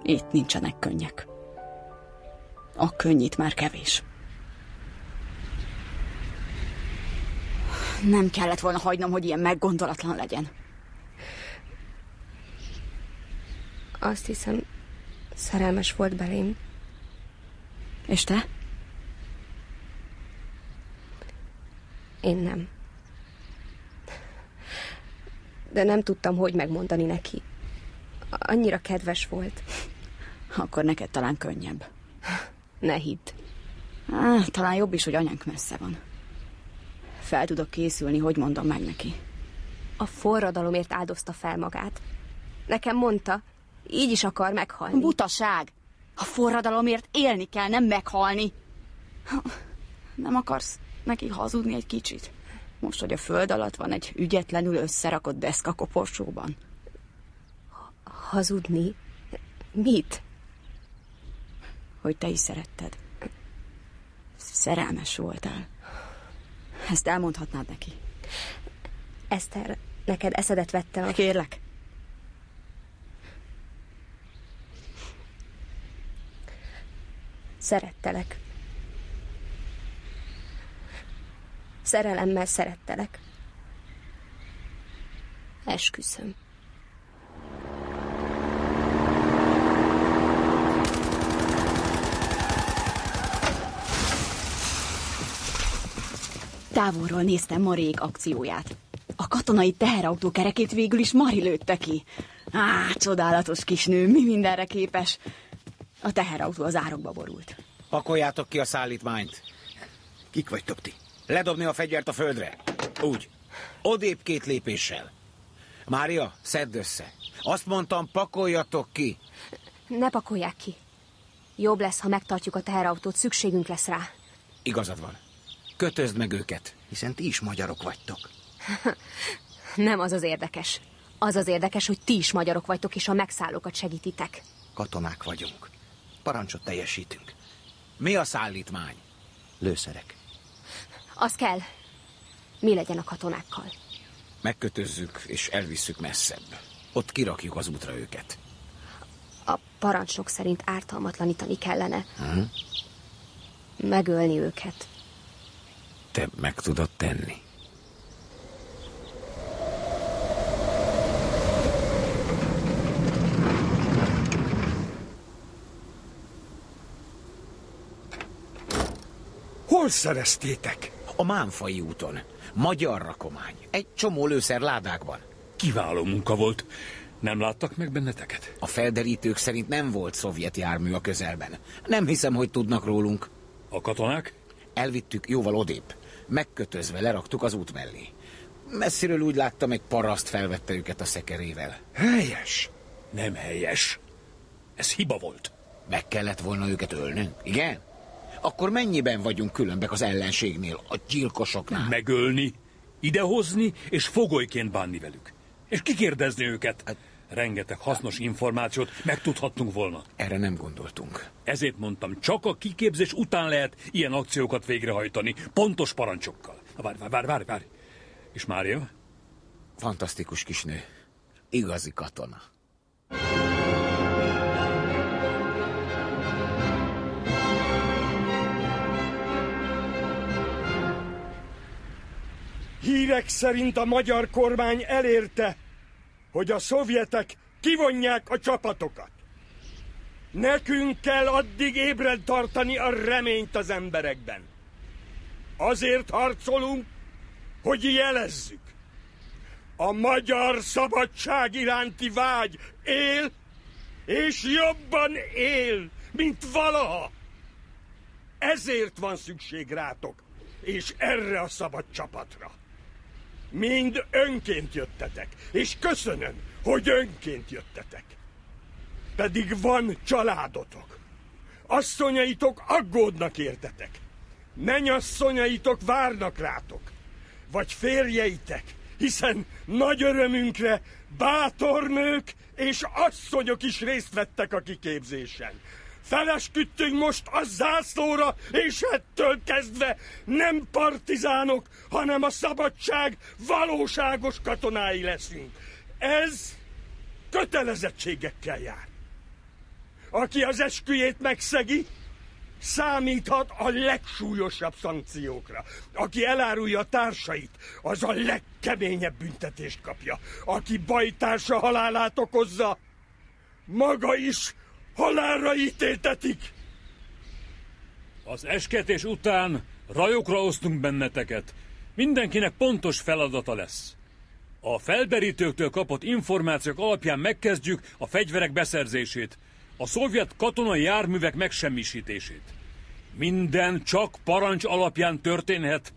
Itt nincsenek könnyek. A könnyit már kevés. Nem kellett volna hagynom, hogy ilyen meggondolatlan legyen. Azt hiszem, szerelmes volt belém. És te? Én nem. De nem tudtam, hogy megmondani neki. Annyira kedves volt. Akkor neked talán könnyebb. Ne hidd. Á, talán jobb is, hogy anyánk messze van. Fel tudok készülni, hogy mondom meg neki. A forradalomért áldozta fel magát. Nekem mondta, így is akar meghalni. Butaság! A forradalomért élni kell, nem meghalni. Nem akarsz neki hazudni egy kicsit? Most, hogy a föld alatt van egy ügyetlenül összerakott deszka koporsóban. Hazudni? Mit? Hogy te is szeretted. Szerelmes voltál. Ezt elmondhatnád neki. Eszter, neked eszedet vettem. A... Kérlek. Szerettelek. Szerelemmel szerettelek. Esküszöm. Távolról néztem Marék akcióját. A katonai teherautó kerekét végül is Mari lőtte ki. Á, csodálatos kisnő, mi mindenre képes. A teherautó az árokba borult. Pakoljátok ki a szállítmányt. Kik vagytok ti? Ledobni a fegyvert a földre. Úgy. Odébb két lépéssel. Mária, szedd össze. Azt mondtam, pakoljatok ki. Ne pakolják ki. Jobb lesz, ha megtartjuk a teherautót, szükségünk lesz rá. Igazad van. Kötözd meg őket. Hiszen ti is magyarok vagytok. Nem az az érdekes. Az az érdekes, hogy ti is magyarok vagytok, és a megszállókat segítitek. Katonák vagyunk. Parancsot teljesítünk. Mi a szállítmány? Lőszerek. Az kell. Mi legyen a katonákkal? Megkötözzük, és elvisszük messzebb. Ott kirakjuk az útra őket. A parancsnok szerint ártalmatlanítani kellene. Hm? Megölni őket. Te meg tudod tenni. Hol szereztétek? A Mánfai úton. Magyar rakomány. Egy csomó lőszer ládákban. Kiváló munka volt. Nem láttak meg benneteket? A felderítők szerint nem volt szovjet jármű a közelben. Nem hiszem, hogy tudnak rólunk. A katonák? Elvittük jóval odébb. Megkötözve leraktuk az út mellé. Messziről úgy láttam, egy paraszt felvette őket a szekerével. Helyes. Nem helyes. Ez hiba volt. Meg kellett volna őket ölnünk, igen? Akkor mennyiben vagyunk különbek az ellenségnél, a gyilkosoknál? Megölni, idehozni és fogolyként bánni velük. És kikérdezni őket. Hát, Rengeteg hasznos információt megtudhattunk volna. Erre nem gondoltunk. Ezért mondtam, csak a kiképzés után lehet ilyen akciókat végrehajtani, pontos parancsokkal. Várj, várj, várj, várj, várj. És Mária? Fantasztikus kisnő. Igazi katona. Hírek szerint a magyar kormány elérte, hogy a szovjetek kivonják a csapatokat. Nekünk kell addig ébren tartani a reményt az emberekben. Azért harcolunk, hogy jelezzük. A magyar szabadság iránti vágy él, és jobban él, mint valaha. Ezért van szükség rátok, és erre a szabad csapatra. Mind önként jöttetek, és köszönöm, hogy önként jöttetek. Pedig van családotok. Asszonyaitok aggódnak értetek. Menyasszonyaitok várnak rátok. Vagy férjeitek, hiszen nagy örömünkre bátor nők és asszonyok is részt vettek a kiképzésen. Felesküdtünk most a zászlóra, és ettől kezdve nem partizánok, hanem a szabadság valóságos katonái leszünk. Ez kötelezettségekkel jár. Aki az esküjét megszegi, számíthat a legsúlyosabb szankciókra. Aki elárulja a társait, az a legkeményebb büntetést kapja. Aki bajtársa halálát okozza, maga is halálra ítéltetik. Az esketés után rajokra osztunk benneteket. Mindenkinek pontos feladata lesz. A felderítőktől kapott információk alapján megkezdjük a fegyverek beszerzését, a szovjet katonai járművek megsemmisítését. Minden csak parancs alapján történhet,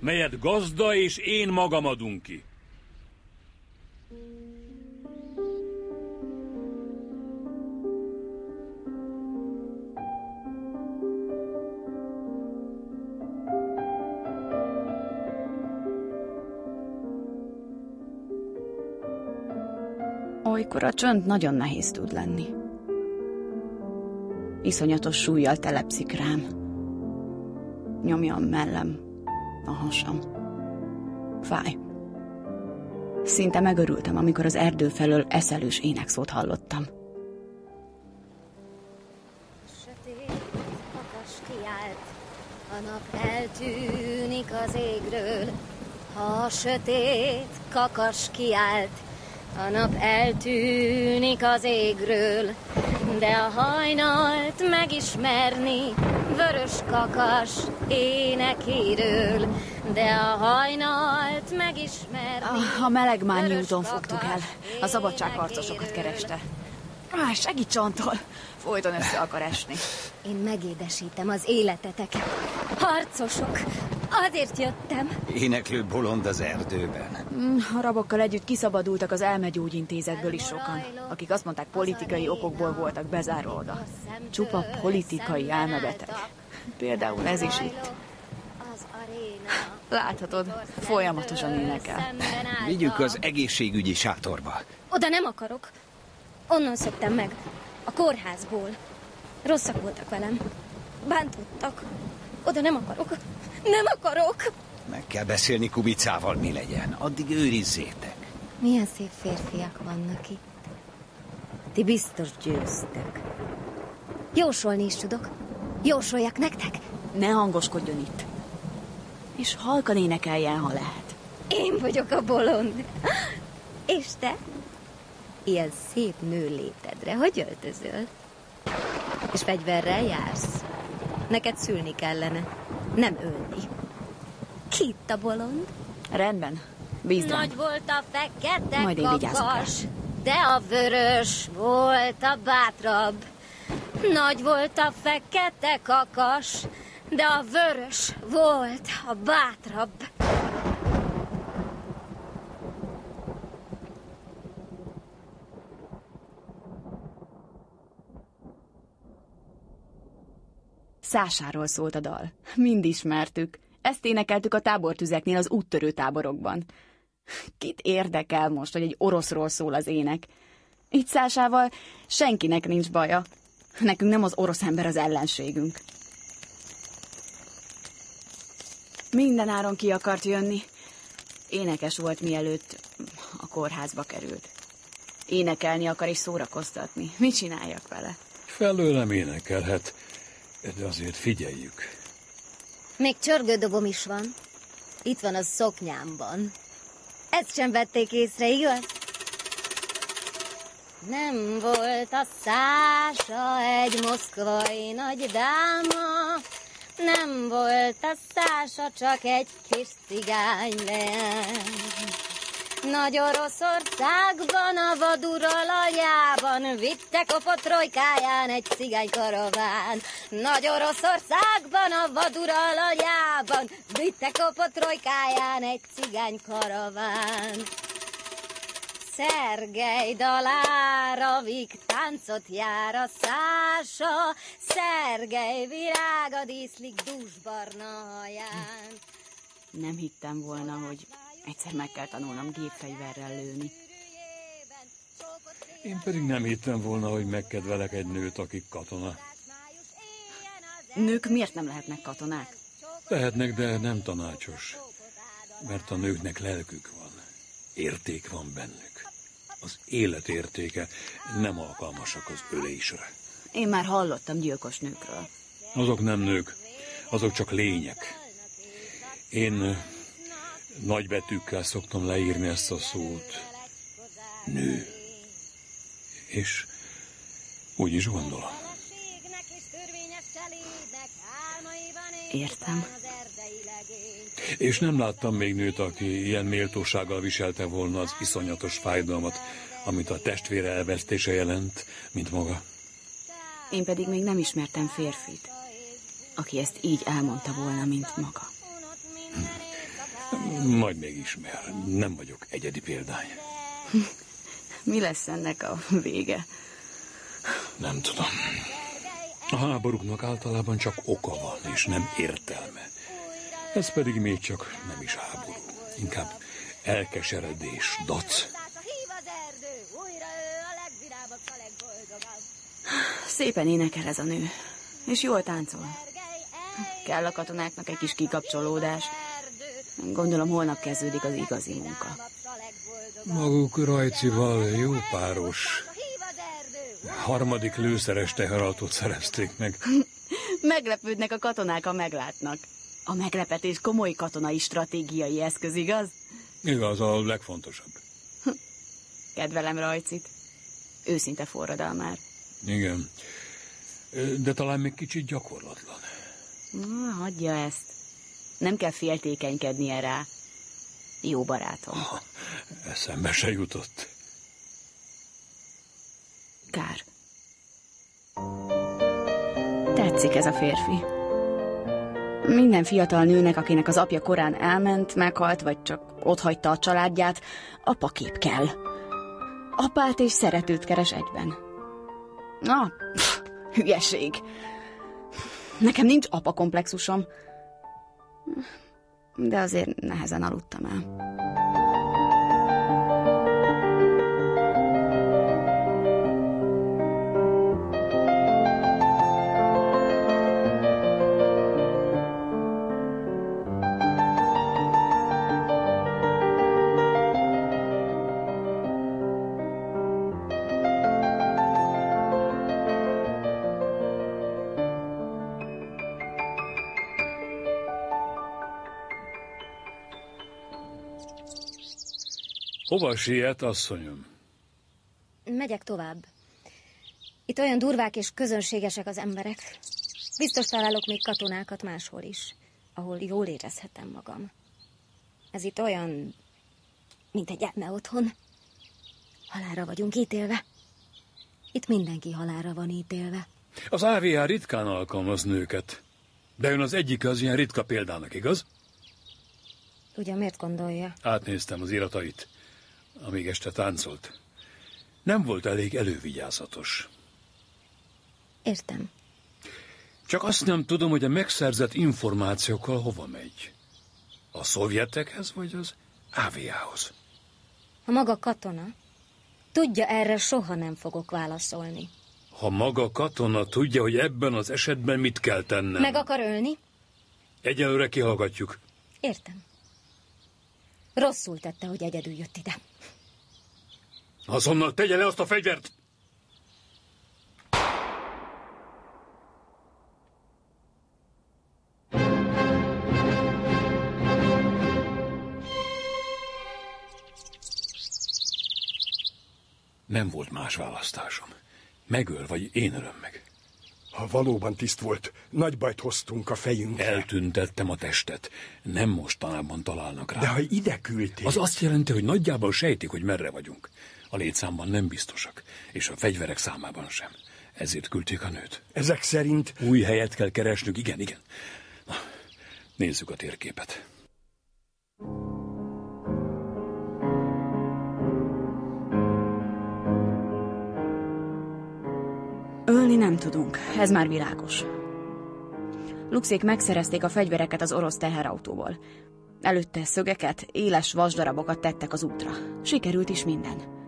melyet gazda és én magam adunk ki. Olykor a csönd nagyon nehéz tud lenni. Iszonyatos súlyjal telepszik rám. Nyomja a mellem, a hasam. Fáj. Szinte megörültem, amikor az erdő felől eszelős énekszót hallottam. a nap eltűnik az égről, ha a sötét kakas kiált, a nap eltűnik az égről, de a hajnalt megismerni vörös kakas énekéről, de a hajnalt megismerni... A, a melegmányi úton fogtuk el. A szabadságharcosokat kereste. Á, segíts, Antol! Folyton össze akar esni. Én megédesítem az életeteket. Harcosok, azért jöttem. Éneklő bolond az erdőben. Mm, A rabokkal együtt kiszabadultak az elmegyógyintézetből is sokan, akik azt mondták, politikai okokból voltak bezárva oda. Csupa politikai elmebeteg. Például ez is itt. Láthatod, folyamatosan énekel. Vigyük az egészségügyi sátorba. Oda nem akarok. Onnan szöktem meg. A kórházból. Rosszak voltak velem. Bántottak. Oda nem akarok. Nem akarok. Meg kell beszélni Kubicával, mi legyen. Addig őrizzétek. Milyen szép férfiak vannak itt. Ti biztos győztek. Jósolni is tudok. Jósoljak nektek? Ne hangoskodjon itt. És halkan énekeljen, ha lehet. Én vagyok a bolond. És te? Ilyen szép nő létedre, hogy öltözöl? És fegyverrel jársz? Neked szülni kellene, nem ölni. Ki itt a bolond? Rendben, bízd rám. Nagy volt a fekete Majd én kakas, de a vörös volt a bátrabb. Nagy volt a fekete kakas, de a vörös volt a bátrabb. Szásáról szólt a dal. Mind ismertük. Ezt énekeltük a tábortüzeknél az úttörő táborokban. Kit érdekel most, hogy egy oroszról szól az ének? Itt Szásával senkinek nincs baja. Nekünk nem az orosz ember az ellenségünk. Minden áron ki akart jönni. Énekes volt, mielőtt a kórházba került. Énekelni akar és szórakoztatni. Mit csináljak vele? Felőlem énekelhet, de azért figyeljük. Még csörgődobom is van. Itt van a szoknyámban. Ezt sem vették észre, igaz? Nem volt a szása egy moszkvai nagy dáma, nem volt a szása csak egy kis cigány leány. Nagy Oroszországban a vadural aljában vitte kopott trojkáján egy cigány karaván. Nagy Oroszországban a vadural aljában vitte kopott trojkáján egy cigány karaván. Szergej dalára vik táncot jár a szása, Szergej virága díszlik dúsbarna haján. Nem hittem volna, hogy egyszer meg kell tanulnom gépfegyverrel lőni. Én pedig nem hittem volna, hogy megkedvelek egy nőt, aki katona. Nők miért nem lehetnek katonák? Lehetnek, de nem tanácsos. Mert a nőknek lelkük van. Érték van bennük. Az élet értéke nem alkalmasak az ölésre. Én már hallottam gyilkos nőkről. Azok nem nők, azok csak lények. Én nagybetűkkel szoktam leírni ezt a szót. Nő. És úgy is gondolom. Értem. És nem láttam még nőt, aki ilyen méltósággal viselte volna az iszonyatos fájdalmat, amit a testvére elvesztése jelent, mint maga. Én pedig még nem ismertem férfit, aki ezt így elmondta volna, mint maga. Majd még ismer. Nem vagyok egyedi példány. Mi lesz ennek a vége? Nem tudom. A háborúknak általában csak oka van, és nem értelme. Ez pedig még csak nem is háború. Inkább elkeseredés, dac. Szépen énekel ez a nő, és jól táncol. Kell a katonáknak egy kis kikapcsolódás. Gondolom holnap kezdődik az igazi munka. Maguk rajcival jó páros. Harmadik lőszeres teherautót szerezték meg. Meglepődnek a katonák, ha meglátnak. A meglepetés komoly katonai stratégiai eszköz, igaz? Igaz, a legfontosabb. Kedvelem rajcit. Őszinte forradalmár. Igen. De talán még kicsit gyakorlatlan. Na, hagyja ezt. Nem kell féltékenykednie rá. Jó barátom. Eszembe se jutott. Kár. Tetszik ez a férfi. Minden fiatal nőnek, akinek az apja korán elment, meghalt, vagy csak otthagyta a családját, apakép kell. Apát és szeretőt keres egyben. Na, pff, hülyeség. Nekem nincs apa komplexusom. De azért nehezen aludtam el. Hova siet, asszonyom? Megyek tovább. Itt olyan durvák és közönségesek az emberek. Biztos találok még katonákat máshol is, ahol jól érezhetem magam. Ez itt olyan, mint egy elme otthon. Halára vagyunk ítélve. Itt mindenki halára van ítélve. Az AVH ritkán alkalmaz nőket. De ön az egyik az ilyen ritka példának, igaz? Ugye miért gondolja? Átnéztem az iratait amíg este táncolt. Nem volt elég elővigyázatos. Értem. Csak azt nem tudom, hogy a megszerzett információkkal hova megy. A szovjetekhez, vagy az AVA-hoz? A maga katona. Tudja, erre soha nem fogok válaszolni. Ha maga katona tudja, hogy ebben az esetben mit kell tennem. Meg akar ölni? Egyelőre kihallgatjuk. Értem. Rosszul tette, hogy egyedül jött ide. Azonnal tegye le azt a fegyvert! Nem volt más választásom. Megöl, vagy én ölöm meg. Ha valóban tiszt volt, nagy bajt hoztunk a fejünkre. Eltüntettem a testet. Nem mostanában találnak rá. De ha ide küldték... Az azt jelenti, hogy nagyjából sejtik, hogy merre vagyunk. A létszámban nem biztosak, és a fegyverek számában sem. Ezért küldték a nőt. Ezek szerint... Új helyet kell keresnünk, igen, igen. Na, nézzük a térképet. Ölni nem tudunk, ez már világos. Luxék megszerezték a fegyvereket az orosz teherautóból. Előtte szögeket, éles vasdarabokat tettek az útra. Sikerült is minden.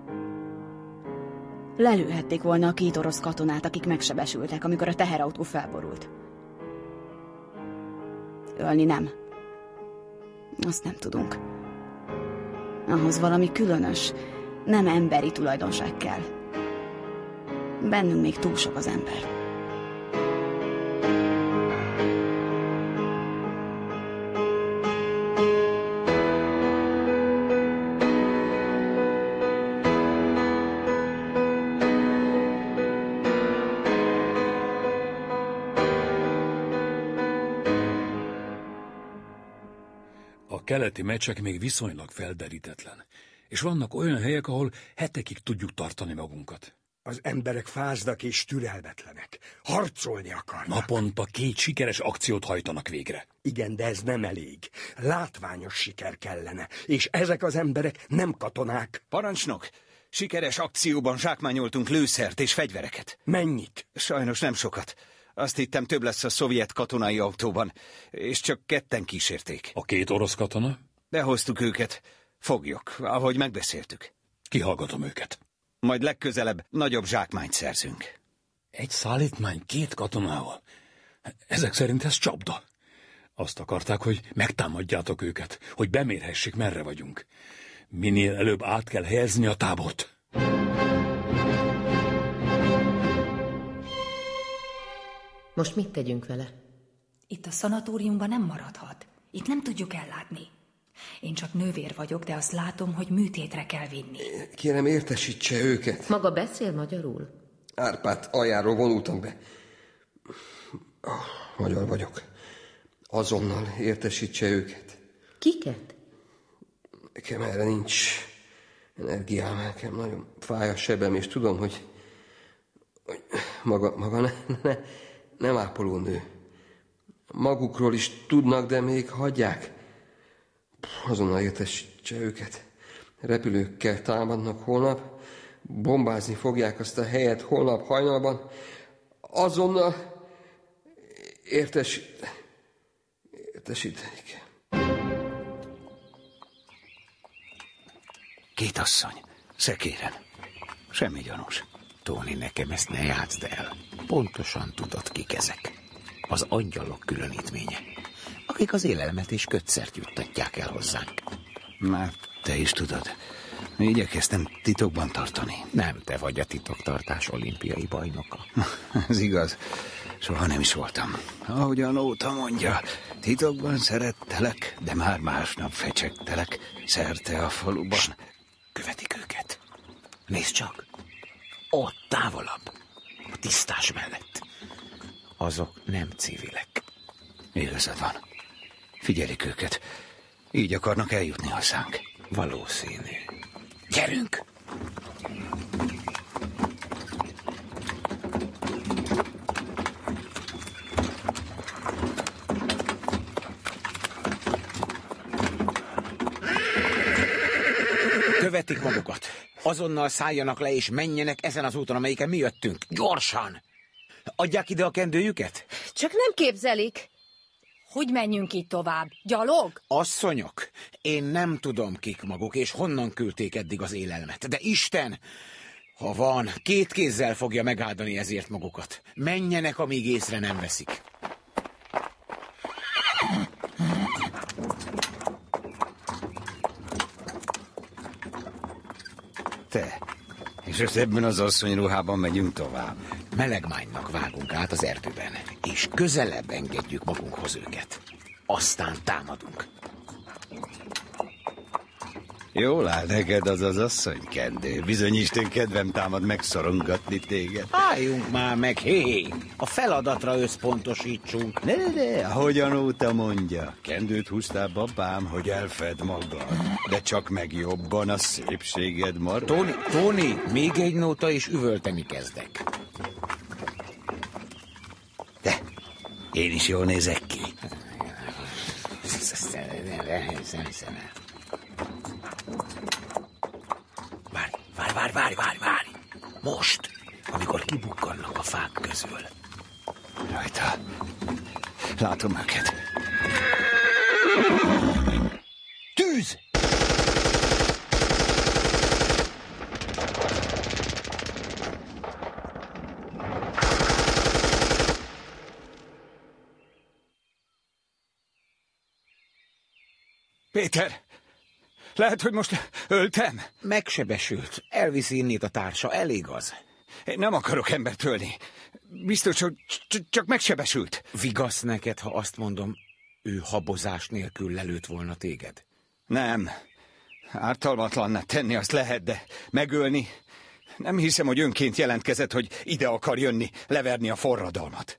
Lelőhették volna a két orosz katonát, akik megsebesültek, amikor a teherautó felborult. Ölni nem. Azt nem tudunk. Ahhoz valami különös, nem emberi tulajdonság kell. Bennünk még túl sok az ember. Keleti meccsek még viszonylag felderítetlen, és vannak olyan helyek, ahol hetekig tudjuk tartani magunkat. Az emberek fázdak és türelmetlenek. Harcolni akarnak. Naponta két sikeres akciót hajtanak végre. Igen, de ez nem elég. Látványos siker kellene, és ezek az emberek nem katonák. Parancsnok, sikeres akcióban zsákmányoltunk lőszert és fegyvereket. Mennyit? Sajnos nem sokat. Azt hittem több lesz a szovjet katonai autóban, és csak ketten kísérték. A két orosz katona? Behoztuk őket. Fogjuk, ahogy megbeszéltük. Kihallgatom őket. Majd legközelebb nagyobb zsákmányt szerzünk. Egy szállítmány két katonával. Ezek szerint ez csapda. Azt akarták, hogy megtámadjátok őket, hogy bemérhessék, merre vagyunk. Minél előbb át kell helyezni a tábort. Most mit tegyünk vele? Itt a szanatóriumban nem maradhat. Itt nem tudjuk ellátni. Én csak nővér vagyok, de azt látom, hogy műtétre kell vinni. Kérem, értesítse őket. Maga beszél magyarul? Árpát aljáról vonultam be. Magyar vagyok. azonnal értesítse őket. Kiket? Nekem erre nincs energiám, nekem nagyon fáj a sebem, és tudom, hogy, hogy maga, maga ne, ne, nem ápoló nő. Magukról is tudnak, de még hagyják. Azonnal értesítse őket. Repülőkkel támadnak holnap, bombázni fogják azt a helyet holnap hajnalban. Azonnal értesít, értesíteni kell. Két asszony, szekéren. Semmi gyanús. Tóni, nekem ezt ne játszd el. Pontosan tudod, kik ezek. Az angyalok különítménye, akik az élelmet és kötszert juttatják el hozzánk. Már te is tudod. Igyekeztem titokban tartani. Nem te vagy a titoktartás olimpiai bajnoka. Ez igaz. Soha nem is voltam. Ahogyan óta mondja, titokban szerettelek, de már másnap fecsegtelek szerte a faluban. Követik őket. Nézd csak. Ott távolabb. A tisztás mellett. Azok nem civilek. Igazad van. Figyelik őket. Így akarnak eljutni hozzánk. Valószínű. Gyerünk! Követik magukat. Azonnal szálljanak le és menjenek ezen az úton, amelyiken mi jöttünk. Gyorsan! Adják ide a kendőjüket? Csak nem képzelik. Hogy menjünk itt tovább? Gyalog? Asszonyok, én nem tudom kik maguk, és honnan küldték eddig az élelmet. De Isten, ha van, két kézzel fogja megáldani ezért magukat. Menjenek, amíg észre nem veszik. Te. És most ebben az asszony ruhában megyünk tovább. Melegmánynak vágunk át az erdőben, és közelebb engedjük magunkhoz őket. Aztán támadunk. Jól áll neked az az asszony, Kendő. Bizony Isten kedvem támad megszorongatni téged. Álljunk már meg, hé, hé. A feladatra összpontosítsunk. Ne, ne, ahogyan óta mondja. Kendőt húztál babám, hogy elfed magad. De csak meg jobban a szépséged marad. Tony, Tony, még egy nóta és üvölteni kezdek. De, én is jól nézek ki. Várj, várj, várj, várj, várj, várj. Most, amikor kibukkannak a fák közül. Rajta. Látom őket. Tűz! Péter, lehet, hogy most öltem? Megsebesült. Elviszi innét a társa, elég az. Én nem akarok embert ölni. Biztos, hogy csak megsebesült. Vigasz neked, ha azt mondom, ő habozás nélkül lelőtt volna téged? Nem. Ártalmatlanná tenni azt lehet, de megölni... Nem hiszem, hogy önként jelentkezett, hogy ide akar jönni, leverni a forradalmat.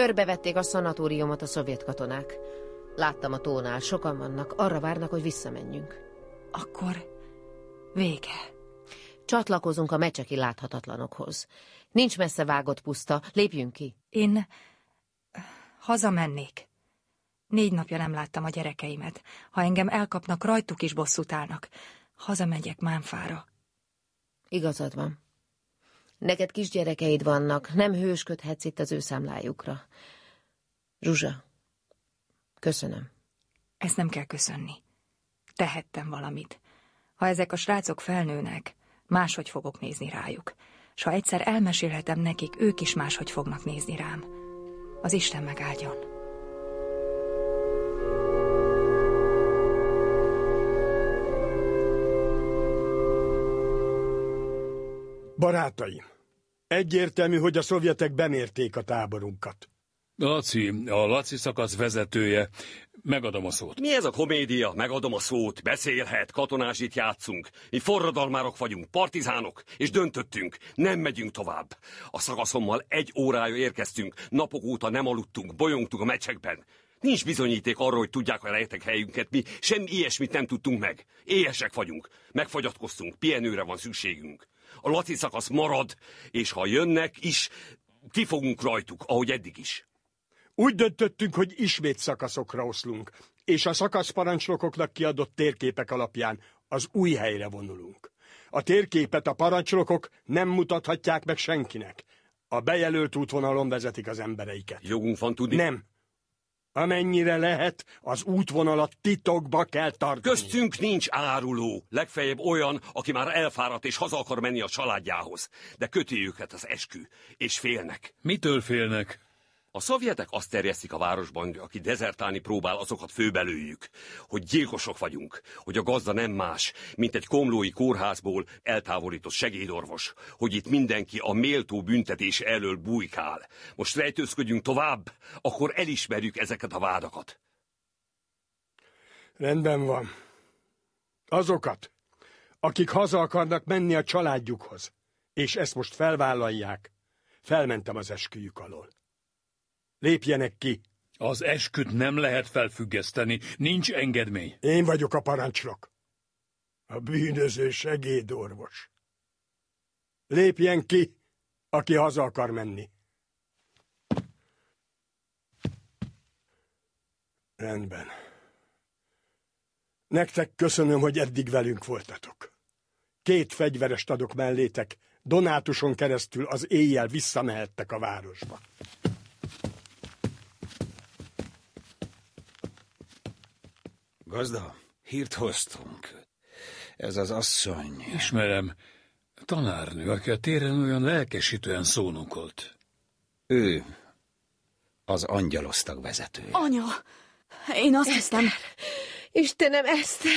Körbevették a szanatóriumot a szovjet katonák. Láttam a tónál, sokan vannak, arra várnak, hogy visszamenjünk. Akkor vége. Csatlakozunk a mecseki láthatatlanokhoz. Nincs messze vágott puszta, lépjünk ki. Én hazamennék. Négy napja nem láttam a gyerekeimet. Ha engem elkapnak, rajtuk is bosszút állnak. Hazamegyek Mánfára. Igazad van. Neked kisgyerekeid vannak, nem hősködhetsz itt az ő számlájukra. Zsuzsa, köszönöm. Ezt nem kell köszönni. Tehettem valamit. Ha ezek a srácok felnőnek, máshogy fogok nézni rájuk. S ha egyszer elmesélhetem nekik, ők is máshogy fognak nézni rám. Az Isten megáldjon. Barátaim, egyértelmű, hogy a szovjetek bemérték a táborunkat. Laci, a Laci szakasz vezetője. Megadom a szót. Mi ez a komédia? Megadom a szót. Beszélhet, katonásit játszunk. Mi forradalmárok vagyunk, partizánok, és döntöttünk. Nem megyünk tovább. A szakaszommal egy órája érkeztünk, napok óta nem aludtunk, bolyongtunk a meccsekben. Nincs bizonyíték arra, hogy tudják a rejtek helyünket, mi semmi ilyesmit nem tudtunk meg. Éhesek vagyunk, megfagyatkoztunk, pihenőre van szükségünk. A laci szakasz marad, és ha jönnek is, kifogunk rajtuk, ahogy eddig is. Úgy döntöttünk, hogy ismét szakaszokra oszlunk, és a szakaszparancsnokoknak kiadott térképek alapján az új helyre vonulunk. A térképet a parancsnokok nem mutathatják meg senkinek. A bejelölt útvonalon vezetik az embereiket. Jogunk van tudni? Nem. Amennyire lehet, az útvonalat titokba kell tartani. Köztünk nincs áruló, legfeljebb olyan, aki már elfáradt és haza akar menni a családjához. De köti őket az eskü, és félnek. Mitől félnek? A szovjetek azt terjesztik a városban, aki dezertálni próbál, azokat főbelőjük, hogy gyilkosok vagyunk, hogy a gazda nem más, mint egy komlói kórházból eltávolított segédorvos, hogy itt mindenki a méltó büntetés elől bujkál. Most rejtőzködjünk tovább, akkor elismerjük ezeket a vádakat. Rendben van. Azokat, akik haza akarnak menni a családjukhoz, és ezt most felvállalják, felmentem az esküjük alól. Lépjenek ki! Az esküt nem lehet felfüggeszteni, nincs engedmény. Én vagyok a parancsnok. A bűnöző segédorvos. Lépjen ki, aki haza akar menni. Rendben. Nektek köszönöm, hogy eddig velünk voltatok. Két fegyverest adok mellétek, Donátuson keresztül az éjjel visszamehettek a városba. Gazda, hírt hoztunk. Ez az asszony. Ismerem. Tanárnő, aki a téren olyan lelkesítően szónokolt. Ő az angyalosztag vezető. Anya, én azt Eszter. hiszem... Istenem, Eszter!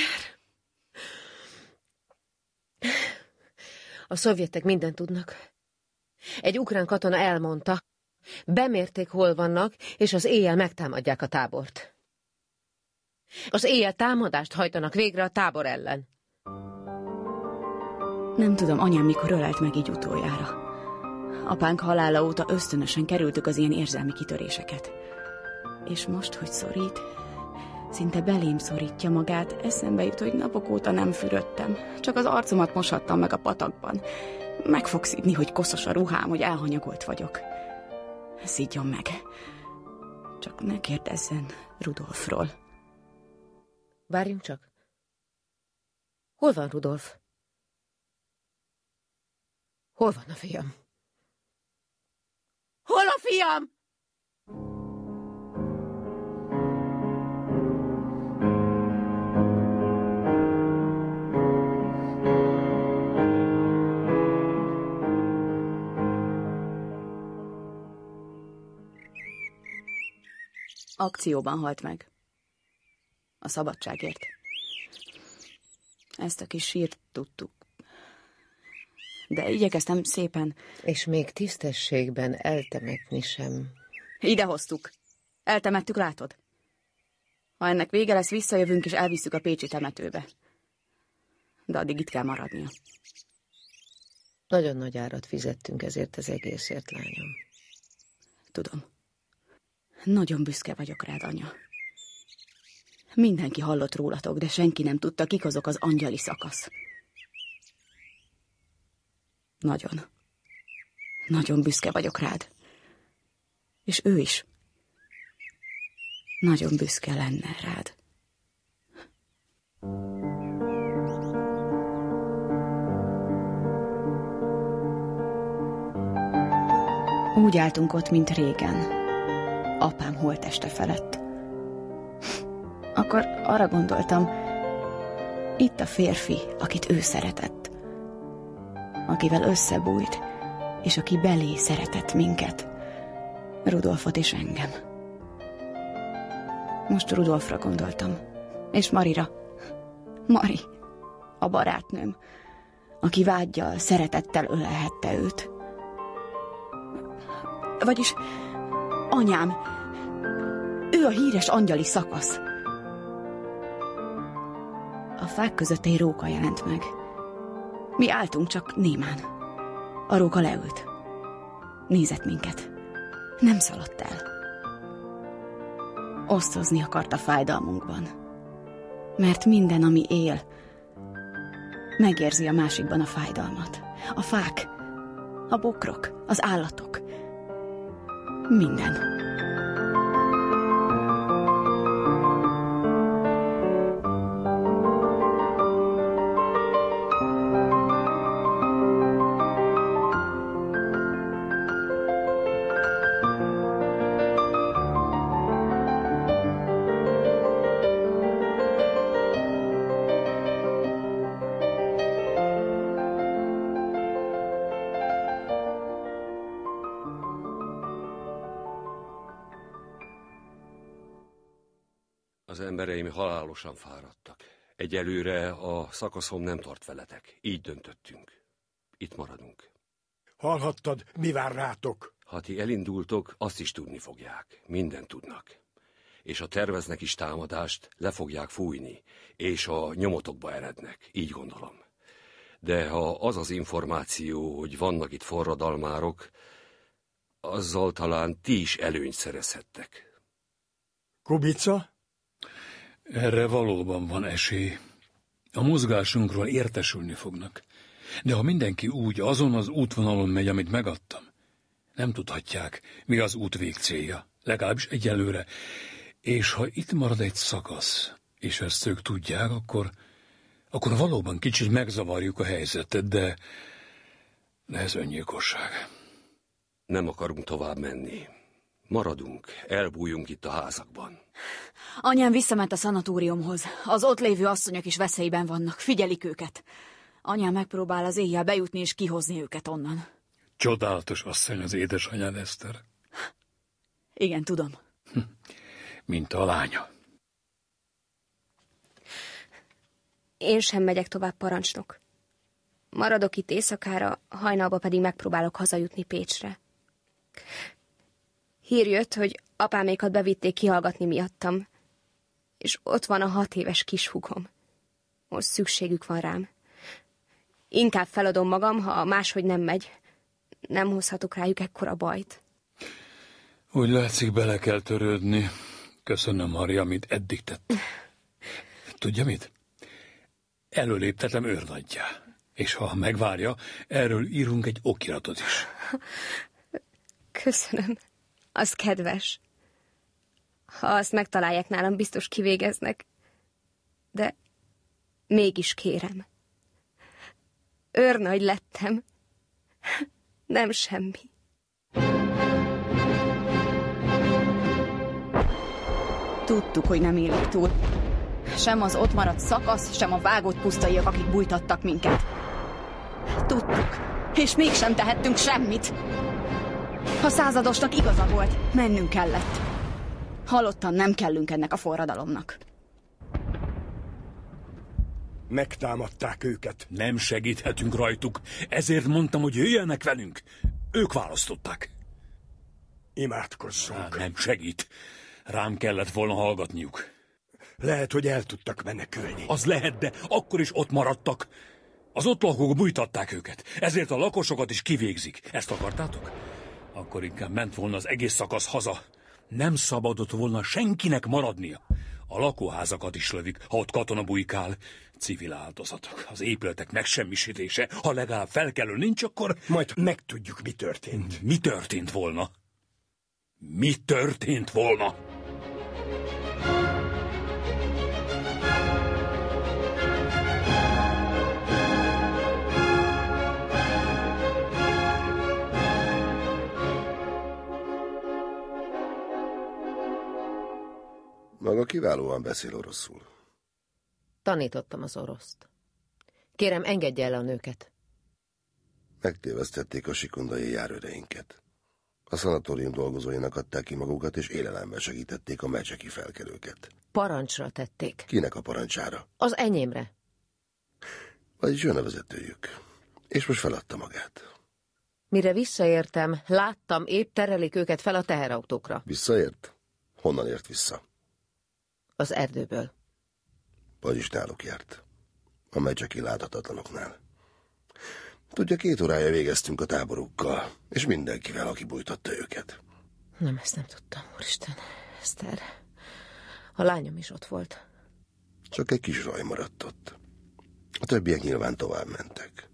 A szovjetek mindent tudnak. Egy ukrán katona elmondta, bemérték, hol vannak, és az éjjel megtámadják a tábort. Az éjjel támadást hajtanak végre a tábor ellen. Nem tudom, anyám mikor ölelt meg így utoljára. Apánk halála óta ösztönösen kerültük az ilyen érzelmi kitöréseket. És most, hogy szorít, szinte belém szorítja magát, eszembe jut, hogy napok óta nem fürödtem. Csak az arcomat moshattam meg a patakban. Meg fog szídni, hogy koszos a ruhám, hogy elhanyagolt vagyok. Szídjon meg. Csak ne kérdezzen Rudolfról. Várjunk csak. Hol van Rudolf? Hol van a fiam? Hol a fiam? Akcióban halt meg. A szabadságért. Ezt a kis sírt tudtuk. De igyekeztem szépen. És még tisztességben eltemetni sem. Ide hoztuk. Eltemettük, látod? Ha ennek vége lesz, visszajövünk és elvisszük a Pécsi temetőbe. De addig itt kell maradnia. Nagyon nagy árat fizettünk ezért az egészért, lányom. Tudom. Nagyon büszke vagyok rád, anya. Mindenki hallott rólatok, de senki nem tudta, kik azok az angyali szakasz. Nagyon. Nagyon büszke vagyok rád. És ő is. Nagyon büszke lenne rád. Úgy álltunk ott, mint régen. Apám holteste felett. Akkor arra gondoltam, itt a férfi, akit ő szeretett. Akivel összebújt, és aki belé szeretett minket. Rudolfot és engem. Most Rudolfra gondoltam. És Marira. Mari, a barátnőm, aki vágyjal, szeretettel ölelhette őt. Vagyis Anyám! Ő a híres angyali szakasz. A fák között egy róka jelent meg. Mi álltunk csak némán. A róka leült. Nézett minket. Nem szaladt el. Osztozni akart a fájdalmunkban. Mert minden, ami él, megérzi a másikban a fájdalmat. A fák, a bokrok, az állatok. Minden. Halálosan fáradtak. Egyelőre a szakaszom nem tart veletek. Így döntöttünk. Itt maradunk. Hallhattad, mi vár rátok? Ha ti elindultok, azt is tudni fogják. Mindent tudnak. És ha terveznek is támadást, le fogják fújni, és a nyomotokba erednek. Így gondolom. De ha az az információ, hogy vannak itt forradalmárok, azzal talán ti is előnyt szerezhettek. Kubica? Erre valóban van esély. A mozgásunkról értesülni fognak. De ha mindenki úgy azon az útvonalon megy, amit megadtam, nem tudhatják, mi az út végcélja, legalábbis egyelőre. És ha itt marad egy szakasz, és ezt ők tudják, akkor, akkor valóban kicsit megzavarjuk a helyzetet, de, de ez öngyilkosság. Nem akarunk tovább menni. Maradunk, elbújunk itt a házakban. Anyám visszament a szanatóriumhoz. Az ott lévő asszonyok is veszélyben vannak. Figyelik őket. Anyám megpróbál az éjjel bejutni és kihozni őket onnan. Csodálatos asszony az édesanyád, Eszter. Igen, tudom. Mint a lánya. Én sem megyek tovább, parancsnok. Maradok itt éjszakára, hajnalba pedig megpróbálok hazajutni Pécsre. Hír jött, hogy apámékat bevitték kihallgatni miattam, és ott van a hat éves kishugom. Most szükségük van rám. Inkább feladom magam, ha máshogy nem megy. Nem hozhatok rájuk ekkora bajt. Úgy látszik, bele kell törődni. Köszönöm, Maria, amit eddig tett. Tudja mit? Előléptetem őrnagyjá. És ha megvárja, erről írunk egy okiratot is. Köszönöm. Az kedves. Ha azt megtalálják nálam, biztos kivégeznek. De mégis kérem. Őrnagy lettem. Nem semmi. Tudtuk, hogy nem élünk túl. Sem az ott maradt szakasz, sem a vágott pusztaiak, akik bújtattak minket. Tudtuk, és mégsem tehettünk semmit. A századosnak igaza volt, mennünk kellett. Halottan nem kellünk ennek a forradalomnak. Megtámadták őket. Nem segíthetünk rajtuk, ezért mondtam, hogy jöjjenek velünk. Ők választották. Imádkozzunk. Á, nem segít. Rám kellett volna hallgatniuk. Lehet, hogy el tudtak menekülni. Az lehet, de akkor is ott maradtak. Az ott lakók bújtatták őket, ezért a lakosokat is kivégzik. Ezt akartátok? Akkor inkább ment volna az egész szakasz haza. Nem szabadott volna senkinek maradnia. A lakóházakat is lövik, ha ott katona bujkál. Civil áldozatok, az épületek megsemmisítése. Ha legalább felkelő nincs, akkor... Majd megtudjuk, mi történt. Mi történt volna? Mi történt volna? Maga kiválóan beszél oroszul. Tanítottam az oroszt. Kérem, engedje el a nőket. Megtévesztették a sikondai járőreinket. A szanatórium dolgozóinak adták ki magukat, és élelemben segítették a mecseki felkelőket. Parancsra tették. Kinek a parancsára? Az enyémre. Vagyis jön a vezetőjük. És most feladta magát. Mire visszaértem, láttam, épp terelik őket fel a teherautókra. Visszaért? Honnan ért vissza? Az erdőből. Vagyis náluk járt. A meccseki láthatatlanoknál. Tudja, két órája végeztünk a táborukkal, és mindenkivel, aki bújtatta őket. Nem, ezt nem tudtam, úristen. Eszter. A lányom is ott volt. Csak egy kis raj maradt ott. A többiek nyilván tovább mentek.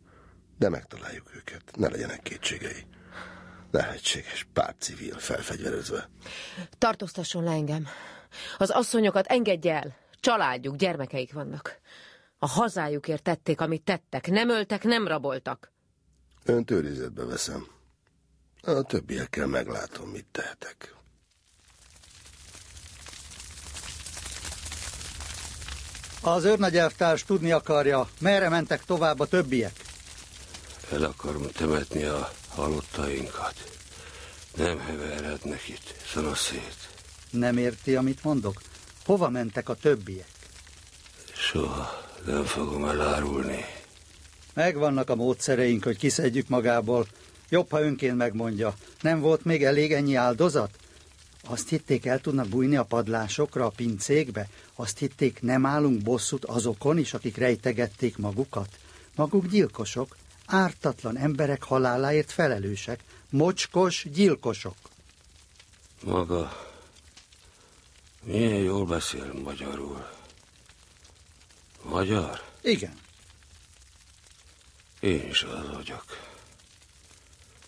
De megtaláljuk őket, ne legyenek kétségei. Lehetséges pár civil felfegyverezve. Tartóztasson le engem. Az asszonyokat engedje el. Családjuk, gyermekeik vannak. A hazájukért tették, amit tettek. Nem öltek, nem raboltak. Ön őrizetbe veszem. A többiekkel meglátom, mit tehetek. Az őrnagyelvtárs tudni akarja, merre mentek tovább a többiek. El akarom temetni a halottainkat. Nem heverhetnek itt, szanaszét. Nem érti, amit mondok? Hova mentek a többiek? Soha nem fogom elárulni. Megvannak a módszereink, hogy kiszedjük magából. Jobb, ha önként megmondja. Nem volt még elég ennyi áldozat? Azt hitték, el tudnak bújni a padlásokra, a pincékbe? Azt hitték, nem állunk bosszút azokon is, akik rejtegették magukat? Maguk gyilkosok, ártatlan emberek haláláért felelősek, mocskos gyilkosok. Maga milyen jól beszél magyarul. Magyar? Igen. Én is az vagyok.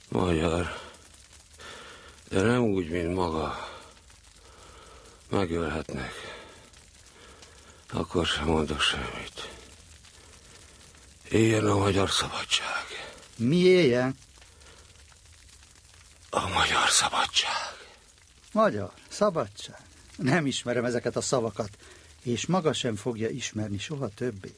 Magyar. De nem úgy, mint maga. Megölhetnek. Akkor sem mondok semmit. Éljen a magyar szabadság. Mi éljen? A magyar szabadság. Magyar, szabadság. Nem ismerem ezeket a szavakat, és maga sem fogja ismerni soha többé.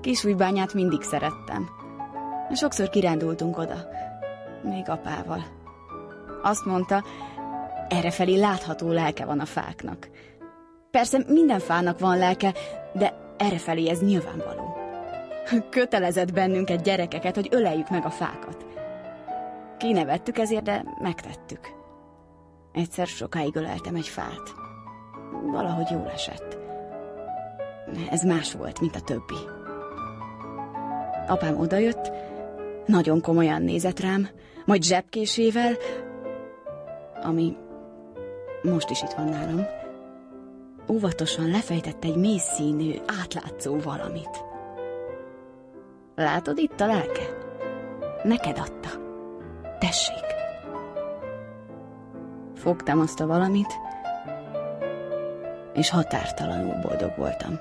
Kisújbányát mindig szerettem. Sokszor kirándultunk oda, még apával. Azt mondta, errefelé látható lelke van a fáknak. Persze minden fának van lelke, de errefelé ez nyilvánvaló. Kötelezett bennünket gyerekeket, hogy öleljük meg a fákat. Kinevettük ezért, de megtettük. Egyszer sokáig öleltem egy fát. Valahogy jól esett. Ez más volt, mint a többi. Apám odajött, nagyon komolyan nézett rám, majd zsebkésével, ami most is itt van nálam, óvatosan lefejtett egy mély színű, átlátszó valamit. Látod itt a lelke? Neked adta. Tessék. Fogtam azt a valamit, és határtalanul boldog voltam.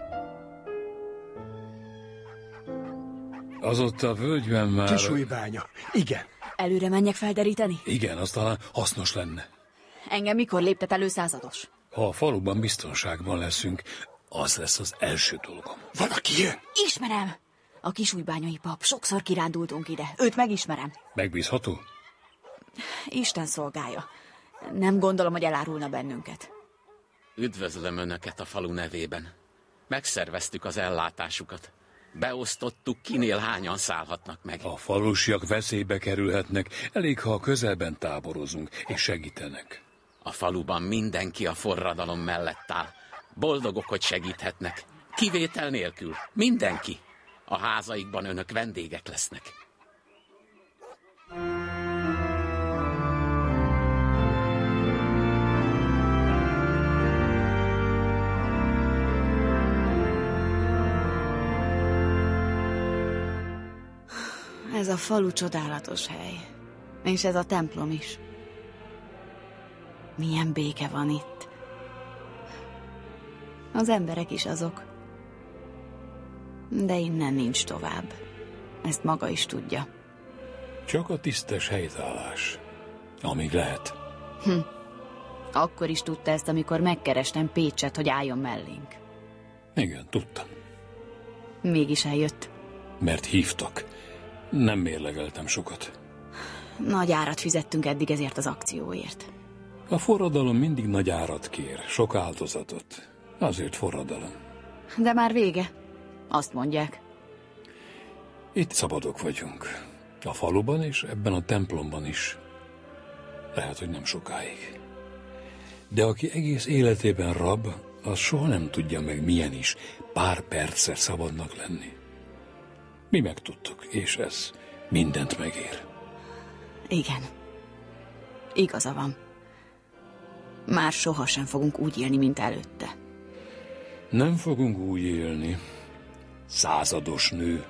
Az ott a völgyben már... Kisújbánya. Igen. Előre menjek felderíteni? Igen, az talán hasznos lenne. Engem mikor léptet elő százados? Ha a faluban biztonságban leszünk, az lesz az első dolgom. Valaki jön! Ismerem! A kisújbányai pap. Sokszor kirándultunk ide. Őt megismerem. Megbízható? Isten szolgája. Nem gondolom, hogy elárulna bennünket. Üdvözlöm Önöket a falu nevében. Megszerveztük az ellátásukat. Beosztottuk, kinél hányan szállhatnak meg. A falusiak veszélybe kerülhetnek, elég, ha a közelben táborozunk és segítenek. A faluban mindenki a forradalom mellett áll. Boldogok, hogy segíthetnek. Kivétel nélkül. Mindenki. A házaikban önök vendégek lesznek. Ez a falu csodálatos hely. És ez a templom is. Milyen béke van itt. Az emberek is azok. De innen nincs tovább. Ezt maga is tudja. Csak a tisztes helytállás. Amíg lehet. Hm. Akkor is tudta ezt, amikor megkerestem Pécset, hogy álljon mellénk. Igen, tudtam. Mégis eljött. Mert hívtak. Nem mérlegeltem sokat. Nagy árat fizettünk eddig ezért az akcióért. A forradalom mindig nagy árat kér, sok áldozatot. Azért forradalom. De már vége. Azt mondják. Itt szabadok vagyunk. A faluban és ebben a templomban is. Lehet, hogy nem sokáig. De aki egész életében rab, az soha nem tudja meg, milyen is pár percre szabadnak lenni. Mi megtudtuk, és ez mindent megér. Igen. Igaza van. Már sohasem fogunk úgy élni, mint előtte. Nem fogunk úgy élni. Százados nő.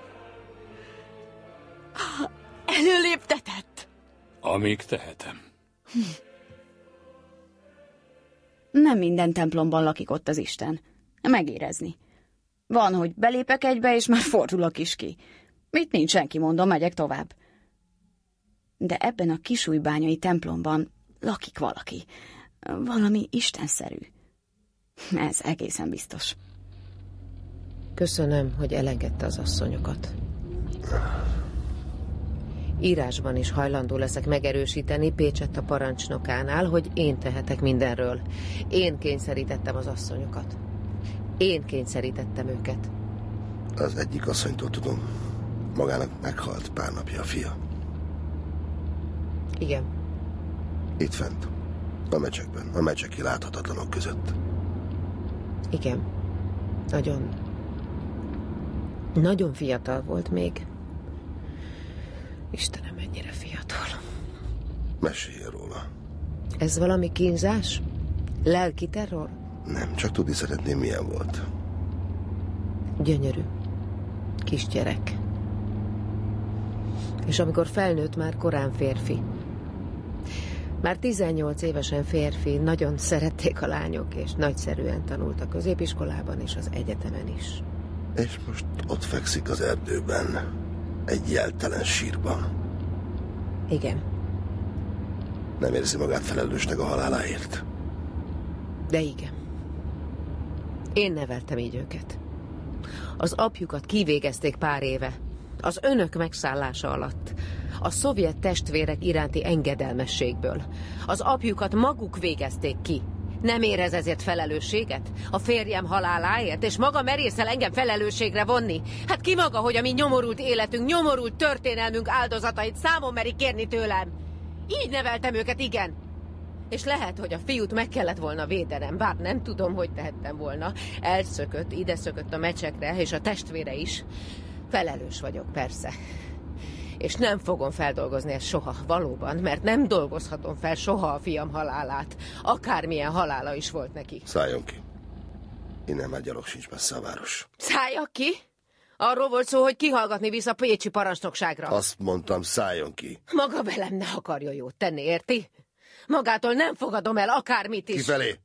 Előléptetett! Amíg tehetem. Nem minden templomban lakik ott az Isten. Megérezni. Van, hogy belépek egybe, és már fordulok is ki. Mit nincs senki, mondom, megyek tovább. De ebben a kisújbányai templomban lakik valaki. Valami istenszerű. Ez egészen biztos. Köszönöm, hogy elengedte az asszonyokat. Írásban is hajlandó leszek megerősíteni Pécsett a parancsnokánál, hogy én tehetek mindenről. Én kényszerítettem az asszonyokat. Én kényszerítettem őket. Az egyik asszonytól tudom. Magának meghalt pár napja a fia. Igen. Itt fent. A mecsekben. A mecseki láthatatlanok között. Igen. Nagyon... Nagyon fiatal volt még. Istenem, mennyire fiatal. Mesélj róla. Ez valami kínzás? Lelki terror? Nem, csak tudni szeretném, milyen volt. Gyönyörű. Kisgyerek. És amikor felnőtt, már korán férfi. Már 18 évesen férfi, nagyon szerették a lányok, és nagyszerűen tanult a középiskolában és az egyetemen is. És most ott fekszik az erdőben, egy jeltelen sírban. Igen, Nem érzi magát felelősnek a haláláért. de igen. Én neveltem így őket. Az apjukat kivégezték pár éve. Az önök megszállása alatt. A szovjet testvérek iránti engedelmességből. Az apjukat maguk végezték ki. Nem érez ezért felelősséget? A férjem haláláért, és maga merészel engem felelősségre vonni? Hát ki maga, hogy a mi nyomorult életünk, nyomorult történelmünk áldozatait számon meri kérni tőlem? Így neveltem őket, igen. És lehet, hogy a fiút meg kellett volna védenem, bár nem tudom, hogy tehettem volna. Elszökött, ide szökött a mecsekre, és a testvére is. Felelős vagyok, persze. És nem fogom feldolgozni ezt soha, valóban, mert nem dolgozhatom fel soha a fiam halálát. Akármilyen halála is volt neki. Szálljon ki. Innen már gyalog sincs messze a város. Szálljak ki? Arról volt szó, hogy kihallgatni vissza a Pécsi parancsnokságra. Azt mondtam, szálljon ki. Maga velem ne akarja jót tenni, érti? Magától nem fogadom el akármit is. Kifelé.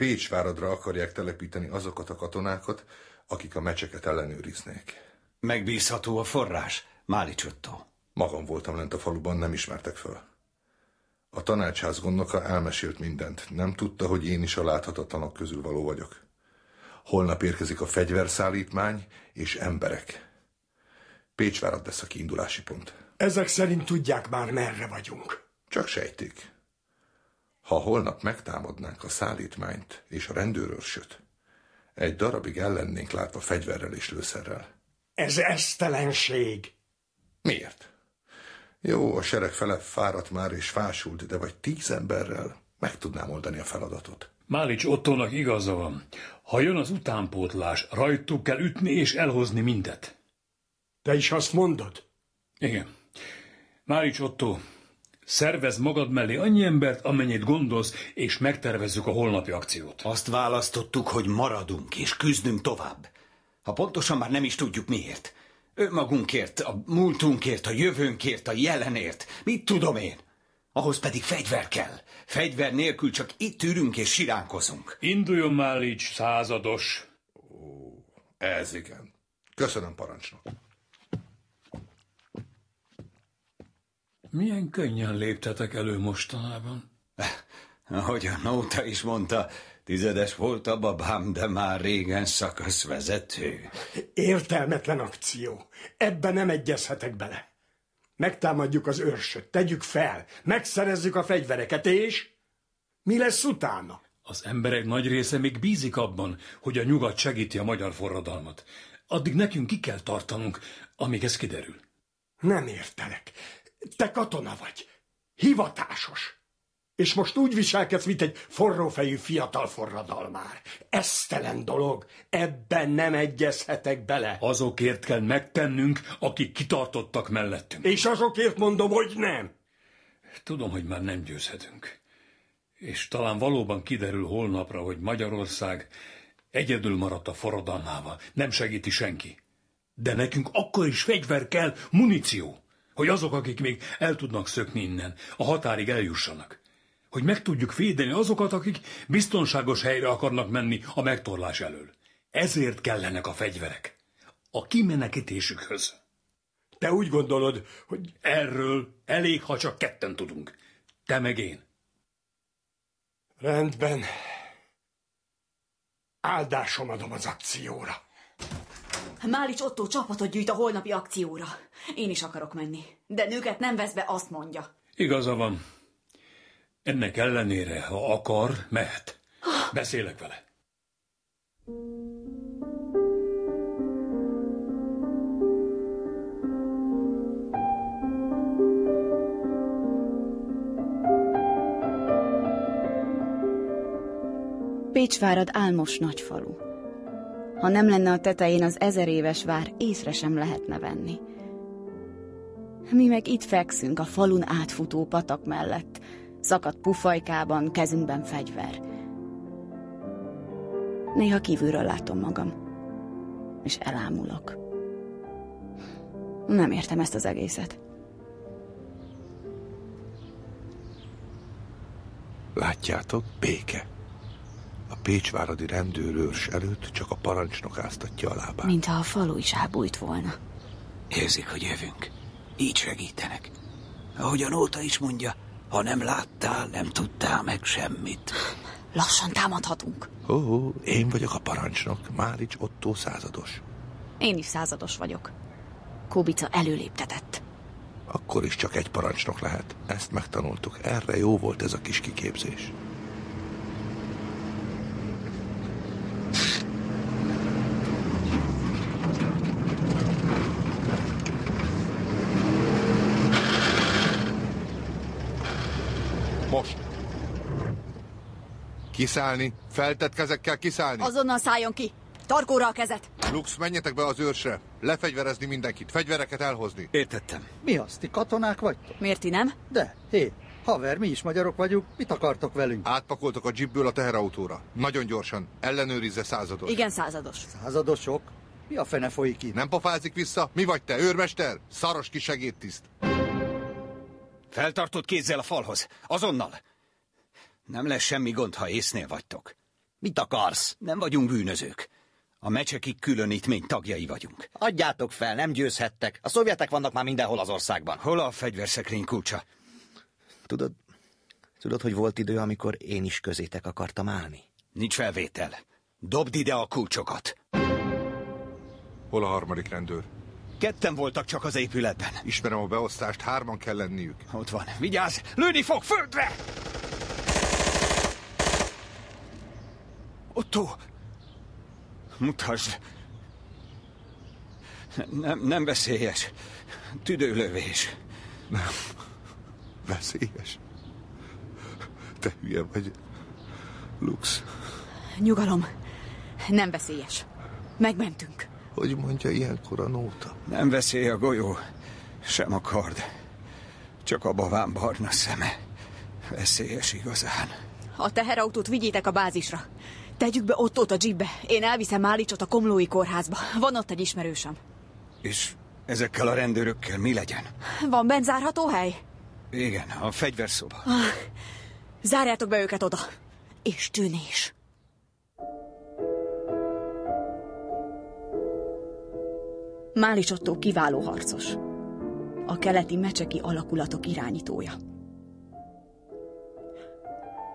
Pécsváradra akarják telepíteni azokat a katonákat, akik a mecseket ellenőriznék. Megbízható a forrás, Málicsottó. Magam voltam lent a faluban, nem ismertek föl. A tanácsház gondnoka elmesélt mindent. Nem tudta, hogy én is a láthatatlanok közül való vagyok. Holnap érkezik a fegyverszállítmány és emberek. Pécsvárad lesz a kiindulási pont. Ezek szerint tudják már, merre vagyunk. Csak sejtik. Ha holnap megtámadnánk a szállítmányt és a rendőrőrsöt, egy darabig ellennénk látva fegyverrel és lőszerrel. Ez esztelenség. Miért? Jó, a sereg fele fáradt már és fásult, de vagy tíz emberrel meg tudnám oldani a feladatot. Málics Ottónak igaza van. Ha jön az utánpótlás, rajtuk kell ütni és elhozni mindet. Te is azt mondod? Igen. Málics Otto, szervez magad mellé annyi embert, amennyit gondolsz, és megtervezzük a holnapi akciót. Azt választottuk, hogy maradunk és küzdünk tovább. Ha pontosan már nem is tudjuk miért. Önmagunkért, a múltunkért, a jövőnkért, a jelenért. Mit tudom én? Ahhoz pedig fegyver kell. Fegyver nélkül csak itt ülünk és siránkozunk. Induljon Málics, százados. Ez igen. Köszönöm, parancsnok. Milyen könnyen léptetek elő mostanában? Ahogy a nóta is mondta, Tizedes volt a babám, de már régen szakaszvezető. Értelmetlen akció. Ebben nem egyezhetek bele. Megtámadjuk az őrsöt, tegyük fel, megszerezzük a fegyvereket, és mi lesz utána? Az emberek nagy része még bízik abban, hogy a nyugat segíti a magyar forradalmat. Addig nekünk ki kell tartanunk, amíg ez kiderül. Nem értelek. Te katona vagy. Hivatásos. És most úgy viselkedsz, mint egy forrófejű fiatal forradalmár. Esztelen dolog. Ebben nem egyezhetek bele. Azokért kell megtennünk, akik kitartottak mellettünk. És azokért mondom, hogy nem. Tudom, hogy már nem győzhetünk. És talán valóban kiderül holnapra, hogy Magyarország egyedül maradt a forradalmával. Nem segíti senki. De nekünk akkor is fegyver kell, muníció, hogy azok, akik még el tudnak szökni innen, a határig eljussanak. Hogy meg tudjuk védeni azokat, akik biztonságos helyre akarnak menni a megtorlás elől. Ezért kellenek a fegyverek. A kimenekítésükhöz. Te úgy gondolod, hogy... Erről elég, ha csak ketten tudunk. Te meg én. Rendben. Áldásom adom az akcióra. Málics Otto csapatot gyűjt a holnapi akcióra. Én is akarok menni. De nőket nem vesz be, azt mondja. Igaza van. Ennek ellenére, ha akar, mehet. Beszélek vele. Pécsvárad álmos nagyfalu. Ha nem lenne a tetején az ezer éves vár, észre sem lehetne venni. Mi meg itt fekszünk a falun átfutó patak mellett, szakadt pufajkában, kezünkben fegyver. Néha kívülről látom magam, és elámulok. Nem értem ezt az egészet. Látjátok, béke. A pécsváradi rendőrőrs előtt csak a parancsnok áztatja a lábát. Mintha a falu is elbújt volna. Érzik, hogy jövünk. Így segítenek. Ahogy a nóta is mondja, ha nem láttál, nem tudtál meg semmit. Lassan támadhatunk. Ó, én vagyok a parancsnok, Márics Otto százados. Én is százados vagyok. Kubica előléptetett. Akkor is csak egy parancsnok lehet. Ezt megtanultuk. Erre jó volt ez a kis kiképzés. Most. Kiszállni. Feltett kezekkel kiszállni. Azonnal szálljon ki! Tarkóra a kezet! Lux, menjetek be az őrsre. Lefegyverezni mindenkit. Fegyvereket elhozni. Értettem. Mi az, ti katonák vagytok? Miért ti nem? De, hé, haver, mi is magyarok vagyunk, mit akartok velünk? Átpakoltok a jeepből a teherautóra. Nagyon gyorsan. Ellenőrizze százados. Igen, százados. Századosok? Mi a fene folyik itt? Nem pofázik vissza? Mi vagy te, őrmester? Szaros kis segédtiszt. Feltartott kézzel a falhoz. Azonnal. Nem lesz semmi gond, ha észnél vagytok. Mit akarsz? Nem vagyunk bűnözők. A mecsekig különítmény tagjai vagyunk. Adjátok fel, nem győzhettek. A szovjetek vannak már mindenhol az országban. Hol a fegyverszekrény kulcsa? Tudod, tudod, hogy volt idő, amikor én is közétek akartam állni? Nincs felvétel. Dobd ide a kulcsokat. Hol a harmadik rendőr? Ketten voltak csak az épületben. Ismerem a beosztást, hárman kell lenniük. Ott van. Vigyázz! Lőni fog földre! Otto! Mutasd! Nem, nem veszélyes. Tüdőlövés. Nem. Veszélyes. Te hülye vagy. Lux. Nyugalom. Nem veszélyes. Megmentünk. Hogy mondja ilyenkor a nóta? Nem veszély a golyó, sem a kard. Csak a baván barna szeme. Veszélyes igazán. A teherautót vigyétek a bázisra. Tegyük be ott ott a jeepbe. Én elviszem Málicsot a Komlói kórházba. Van ott egy ismerősöm. És ezekkel a rendőrökkel mi legyen? Van bent zárható hely? Igen, a fegyverszoba. Ah, zárjátok be őket oda. És tűnés. Mális Otto kiváló harcos. A keleti mecseki alakulatok irányítója.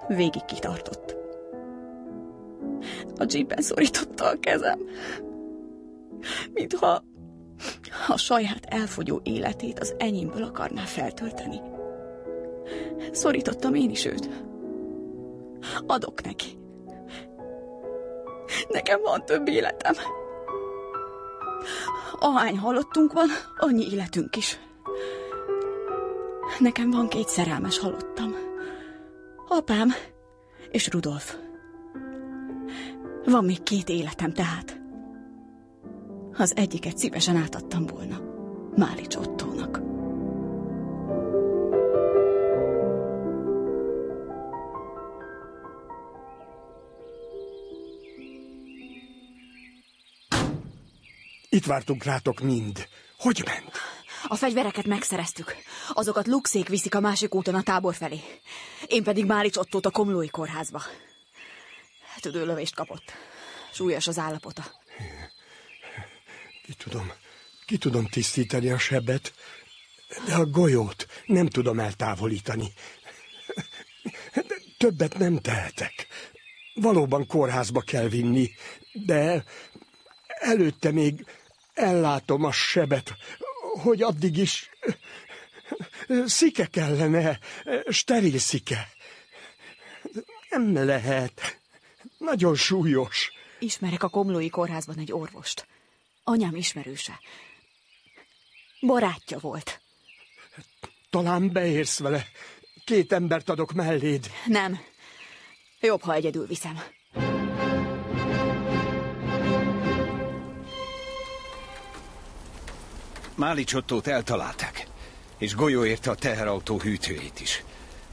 Végig kitartott. A jeepben szorította a kezem. Mintha a saját elfogyó életét az enyémből akarná feltölteni. Szorítottam én is őt. Adok neki. Nekem van több életem. Ahány halottunk van, annyi életünk is. Nekem van két szerelmes halottam. Apám és Rudolf. Van még két életem tehát. Az egyiket szívesen átadtam volna Málics Ottónak. Itt vártunk rátok mind. Hogy ment? A fegyvereket megszereztük. Azokat luxék viszik a másik úton a tábor felé. Én pedig Málics Ottót a Komlói kórházba. Tüdőlövést kapott. Súlyos az állapota. Ki tudom, ki tudom tisztítani a sebet, de a golyót nem tudom eltávolítani. De többet nem tehetek. Valóban kórházba kell vinni, de előtte még ellátom a sebet, hogy addig is szike kellene, steril szike. Nem lehet. Nagyon súlyos. Ismerek a Komlói kórházban egy orvost. Anyám ismerőse. Barátja volt. Talán beérsz vele. Két embert adok melléd. Nem. Jobb, ha egyedül viszem. Máli Csottót eltalálták, és golyó érte a teherautó hűtőjét is.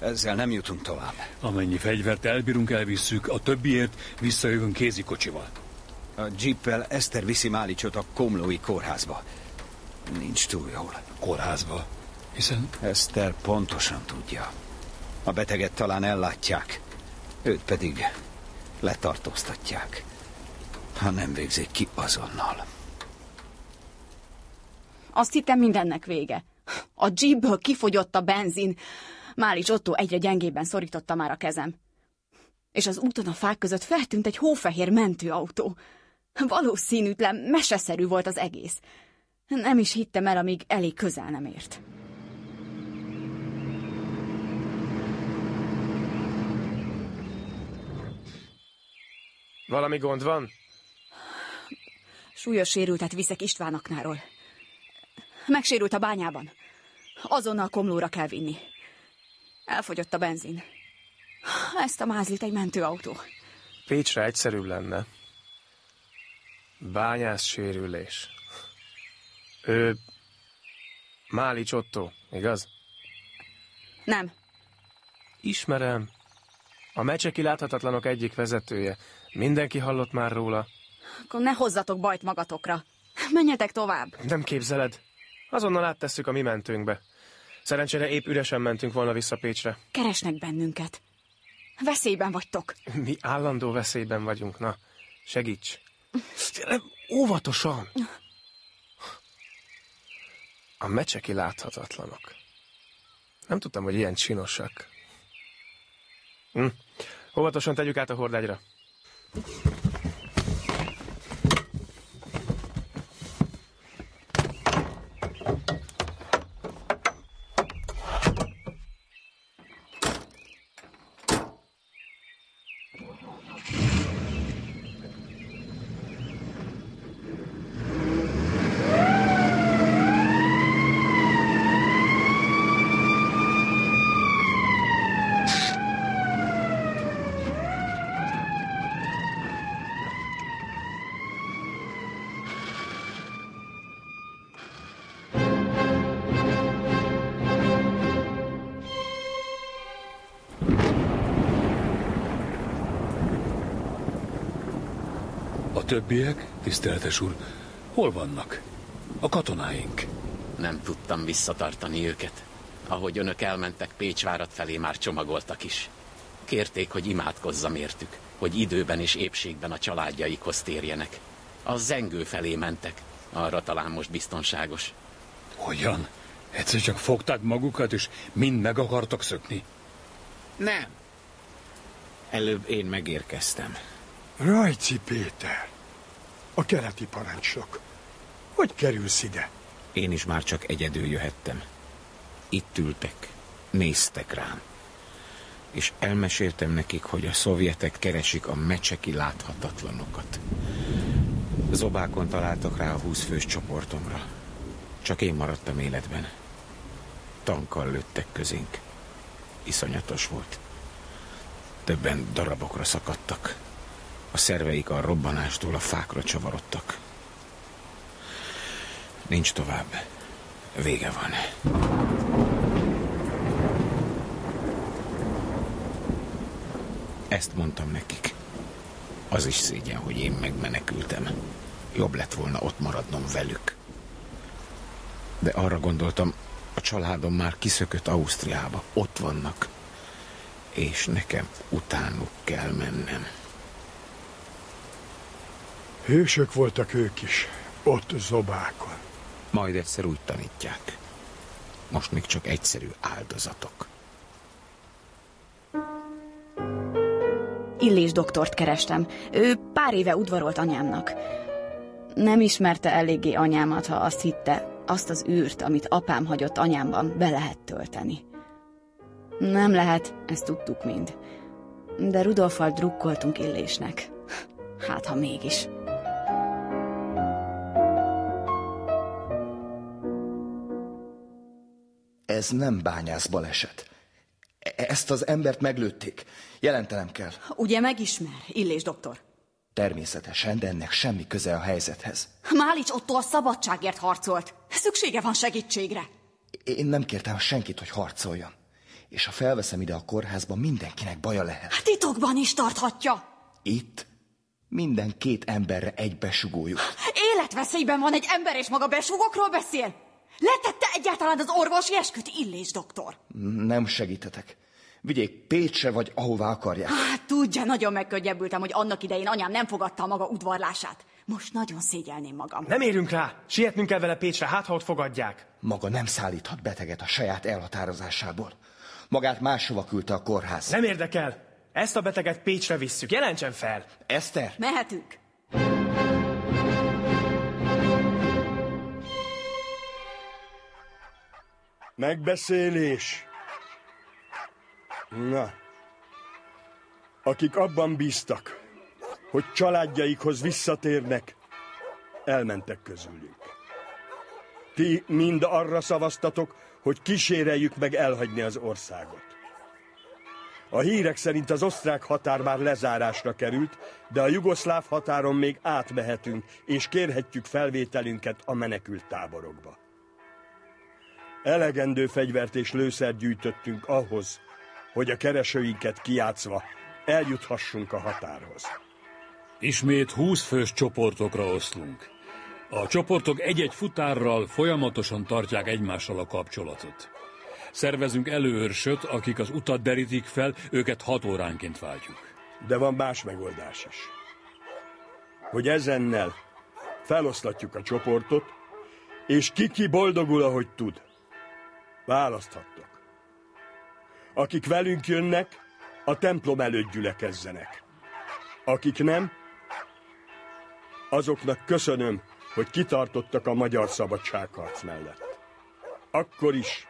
Ezzel nem jutunk tovább. Amennyi fegyvert elbírunk, elvisszük, a többiért visszajövünk kézikocsival. A jeeppel Eszter viszi Málicsot a Komlói kórházba. Nincs túl jól. Kórházba? Hiszen... Eszter pontosan tudja. A beteget talán ellátják, őt pedig letartóztatják. Ha nem végzik ki azonnal. Azt hittem mindennek vége. A jeepből kifogyott a benzin. Málics Otto egyre gyengébben szorította már a kezem. És az úton a fák között feltűnt egy hófehér mentőautó. Valószínűtlen, meseszerű volt az egész. Nem is hittem el, amíg elég közel nem ért. Valami gond van? Súlyos sérültet viszek Istvánaknáról. Megsérült a bányában. Azonnal komlóra kell vinni. Elfogyott a benzin. Ezt a mázlit egy mentőautó. Pécsre egyszerűbb lenne. Bányász sérülés. Ő... Málics Otto, igaz? Nem. Ismerem. A mecseki láthatatlanok egyik vezetője. Mindenki hallott már róla. Akkor ne hozzatok bajt magatokra. Menjetek tovább. Nem képzeled. Azonnal áttesszük a mi mentőnkbe. Szerencsére épp üresen mentünk volna vissza Pécsre. Keresnek bennünket. Veszélyben vagytok. Mi állandó veszélyben vagyunk, na. Segíts. Óvatosan. A mecseki láthatatlanok. Nem tudtam, hogy ilyen csinosak. Hm. Óvatosan tegyük át a hordágyra. Többiek, tiszteletes úr, hol vannak? A katonáink. Nem tudtam visszatartani őket. Ahogy önök elmentek Pécsvárat felé, már csomagoltak is. Kérték, hogy imádkozzam értük, hogy időben és épségben a családjaikhoz térjenek. A zengő felé mentek. Arra talán most biztonságos. Hogyan? Egyszer csak fogták magukat, és mind meg akartak szökni? Nem. Előbb én megérkeztem. Rajci Péter, a keleti parancsnok. Hogy kerülsz ide? Én is már csak egyedül jöhettem. Itt ültek, néztek rám. És elmeséltem nekik, hogy a szovjetek keresik a mecseki láthatatlanokat. Zobákon találtak rá a húszfős csoportomra. Csak én maradtam életben. Tankkal lőttek közénk. Iszonyatos volt. Többen darabokra szakadtak. A szerveik a robbanástól a fákra csavarodtak. Nincs tovább. Vége van. Ezt mondtam nekik. Az is szégyen, hogy én megmenekültem. Jobb lett volna ott maradnom velük. De arra gondoltam, a családom már kiszökött Ausztriába. Ott vannak. És nekem utánuk kell mennem. Hősök voltak ők is, ott zobákon. Majd egyszer úgy tanítják. Most még csak egyszerű áldozatok. Illés doktort kerestem. Ő pár éve udvarolt anyámnak. Nem ismerte eléggé anyámat, ha azt hitte, azt az űrt, amit apám hagyott anyámban, be lehet tölteni. Nem lehet, ezt tudtuk mind. De Rudolfal drukkoltunk Illésnek. Hát, ha mégis. Ez nem bányász baleset. E- Ezt az embert meglőtték. Jelentenem kell. Ugye megismer, Illés doktor? Természetesen, de ennek semmi köze a helyzethez. Málics Otto a szabadságért harcolt. Szüksége van segítségre. Én nem kértem senkit, hogy harcoljon. És ha felveszem ide a kórházba, mindenkinek baja lehet. Titokban is tarthatja. Itt minden két emberre egy besugó jut. Életveszélyben van egy ember, és maga besugokról beszél. Letette egyáltalán az orvosi esküt, Illés doktor? Nem segítetek. Vigyék Pécsre, vagy ahová akarják. Hát tudja, nagyon megkönnyebbültem, hogy annak idején anyám nem fogadta a maga udvarlását. Most nagyon szégyelném magam. Nem érünk rá! Sietnünk kell vele Pécsre, hát ha ott fogadják. Maga nem szállíthat beteget a saját elhatározásából. Magát máshova küldte a kórház. Nem érdekel. Ezt a beteget Pécsre visszük. Jelentsen fel! Eszter! Mehetünk. Megbeszélés. Na, akik abban bíztak, hogy családjaikhoz visszatérnek, elmentek közülünk. Ti mind arra szavaztatok, hogy kíséreljük meg elhagyni az országot. A hírek szerint az osztrák határ már lezárásra került, de a jugoszláv határon még átmehetünk, és kérhetjük felvételünket a menekült táborokba. Elegendő fegyvert és lőszert gyűjtöttünk ahhoz, hogy a keresőinket kiátszva eljuthassunk a határhoz. Ismét 20 fős csoportokra oszlunk. A csoportok egy-egy futárral folyamatosan tartják egymással a kapcsolatot. Szervezünk előőrsöt, akik az utat derítik fel, őket hat óránként váltjuk. De van más megoldás is. Hogy ezennel feloszlatjuk a csoportot, és ki-ki boldogul, ahogy tud. Választhattok. Akik velünk jönnek, a templom előtt gyülekezzenek. Akik nem, azoknak köszönöm, hogy kitartottak a magyar szabadságharc mellett. Akkor is,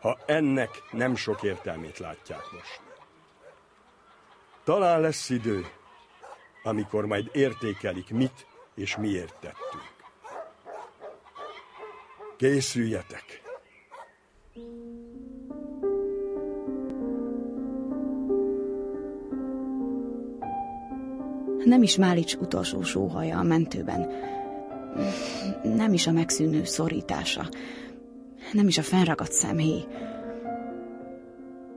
ha ennek nem sok értelmét látják most. Talán lesz idő, amikor majd értékelik, mit és miért tettünk. Készüljetek! Nem is Málics utolsó sóhaja a mentőben. Nem is a megszűnő szorítása. Nem is a fennragadt szemhéj.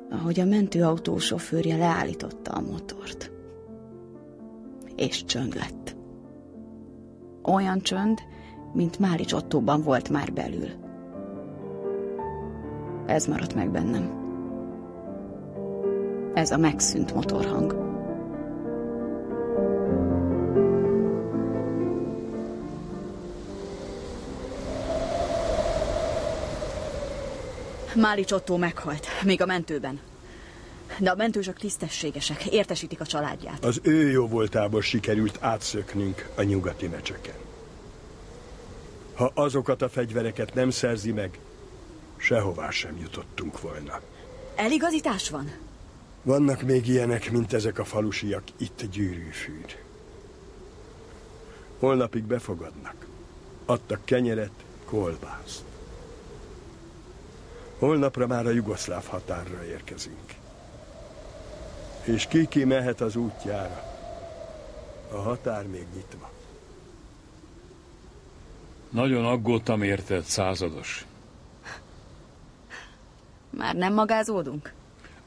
Ahogy a mentőautó sofőrje leállította a motort. És csönd lett. Olyan csönd, mint Málics Ottóban volt már belül. Ez maradt meg bennem. Ez a megszűnt motorhang. Málics Ottó meghalt, még a mentőben. De a mentősök tisztességesek, értesítik a családját. Az ő jó voltából sikerült átszöknünk a nyugati mecseken. Ha azokat a fegyvereket nem szerzi meg, sehová sem jutottunk volna. Eligazítás van? Vannak még ilyenek, mint ezek a falusiak itt gyűrűfűd. Holnapig befogadnak. Adtak kenyeret, kolbászt. Holnapra már a jugoszláv határra érkezünk. És ki ki mehet az útjára. A határ még nyitva. Nagyon aggódtam érted, százados. Már nem magázódunk?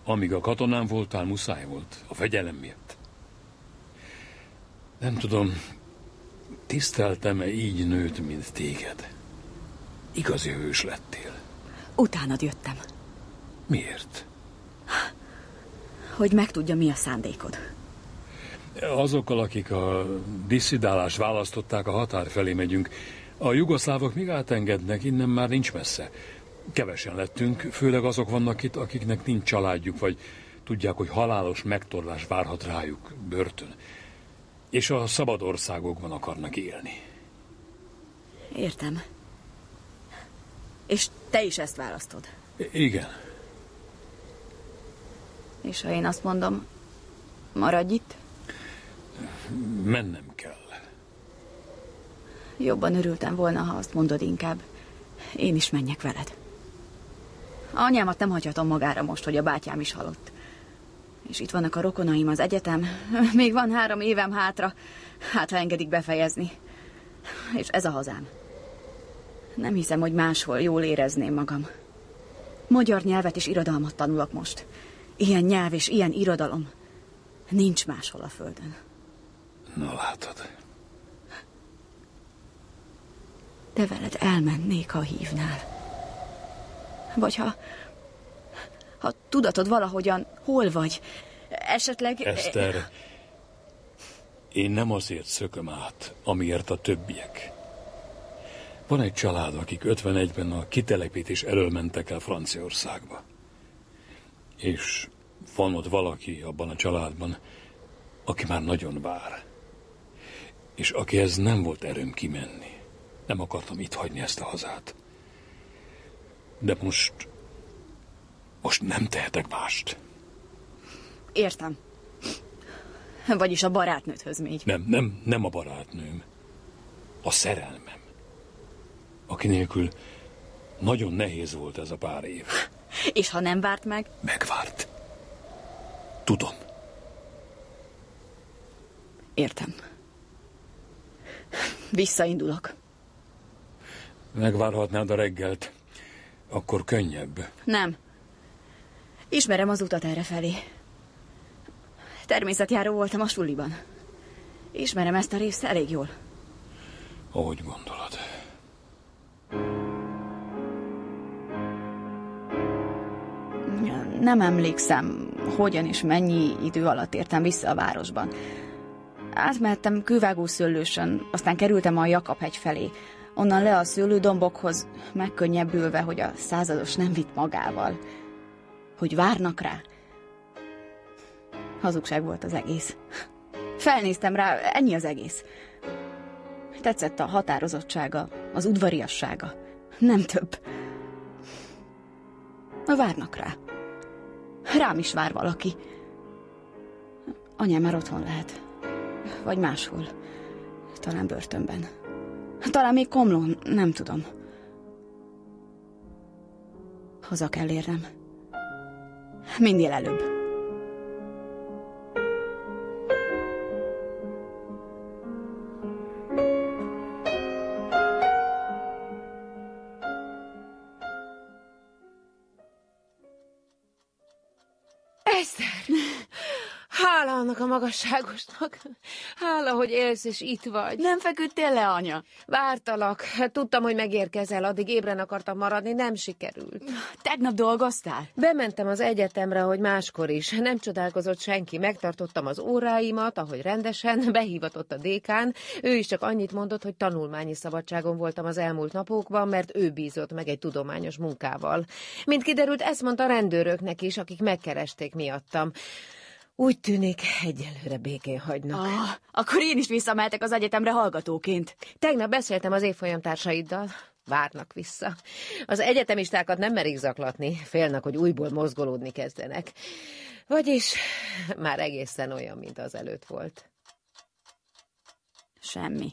Amíg a katonán voltál, muszáj volt. A fegyelem miatt. Nem tudom, tiszteltem-e így nőt, mint téged? Igazi hős lettél. Utánad jöttem. Miért? Hogy megtudja, mi a szándékod. Azokkal, akik a disszidálást választották, a határ felé megyünk. A jugoszlávok még átengednek, innen már nincs messze. Kevesen lettünk, főleg azok vannak itt, akiknek nincs családjuk, vagy tudják, hogy halálos megtorlás várhat rájuk, börtön. És a szabad országokban akarnak élni. Értem. És te is ezt választod. I- igen. És ha én azt mondom, maradj itt, Mennem kell. jobban örültem volna, ha azt mondod inkább. Én is menjek veled. Anyámat nem hagyhatom magára most, hogy a bátyám is halott. És itt vannak a rokonaim az egyetem. Még van három évem hátra. Hát, ha engedik befejezni. És ez a hazám. Nem hiszem, hogy máshol jól érezném magam. Magyar nyelvet és irodalmat tanulok most. Ilyen nyelv és ilyen irodalom. Nincs máshol a földön. Na látod. De veled elmennék, ha hívnál. Vagy ha... Ha tudatod valahogyan, hol vagy. Esetleg... Eszter, én nem azért szököm át, amiért a többiek. Van egy család, akik 51-ben a kitelepítés elől mentek el Franciaországba. És van ott valaki abban a családban, aki már nagyon vár. És akihez nem volt erőm kimenni. Nem akartam itt hagyni ezt a hazát. De most... Most nem tehetek mást. Értem. Vagyis a barátnődhöz még. Nem, nem, nem a barátnőm. A szerelmem. Aki nélkül nagyon nehéz volt ez a pár év. És ha nem várt meg? Megvárt. Tudom. Értem. Visszaindulok. Megvárhatnád a reggelt. Akkor könnyebb. Nem. Ismerem az utat erre felé. Természetjáró voltam a suliban. Ismerem ezt a részt elég jól. Ahogy gondolod. Nem emlékszem, hogyan és mennyi idő alatt értem vissza a városban. Átmehettem kővágószőlősön, aztán kerültem a Jakab-hegy felé. Onnan le a szőlődombokhoz, megkönnyebbülve, hogy a százados nem vitt magával. Hogy várnak rá. Hazugság volt az egész. Felnéztem rá, ennyi az egész. Tetszett a határozottsága, az udvariassága. Nem több. Várnak rá. Rám is vár valaki. Anyám már otthon lehet. Vagy máshol. Talán börtönben. Talán még komlón, nem tudom. Haza kell érnem. Minél előbb. Annak a magasságosnak. Hála, hogy élsz és itt vagy. Nem feküdtél le, anya? Vártalak. Tudtam, hogy megérkezel, addig ébren akartam maradni, nem sikerült. Tegnap dolgoztál? Bementem az egyetemre, hogy máskor is. Nem csodálkozott senki. Megtartottam az óráimat, ahogy rendesen, behívatott a dékán. Ő is csak annyit mondott, hogy tanulmányi szabadságon voltam az elmúlt napokban, mert ő bízott meg egy tudományos munkával. Mint kiderült, ezt mondta a rendőröknek is, akik megkeresték miattam. Úgy tűnik, egyelőre békén hagynak. Ah, akkor én is visszamehetek az egyetemre hallgatóként. Tegnap beszéltem az évfolyam társaiddal. Várnak vissza. Az egyetemistákat nem merik zaklatni, félnek, hogy újból mozgolódni kezdenek. Vagyis már egészen olyan, mint az előtt volt. Semmi.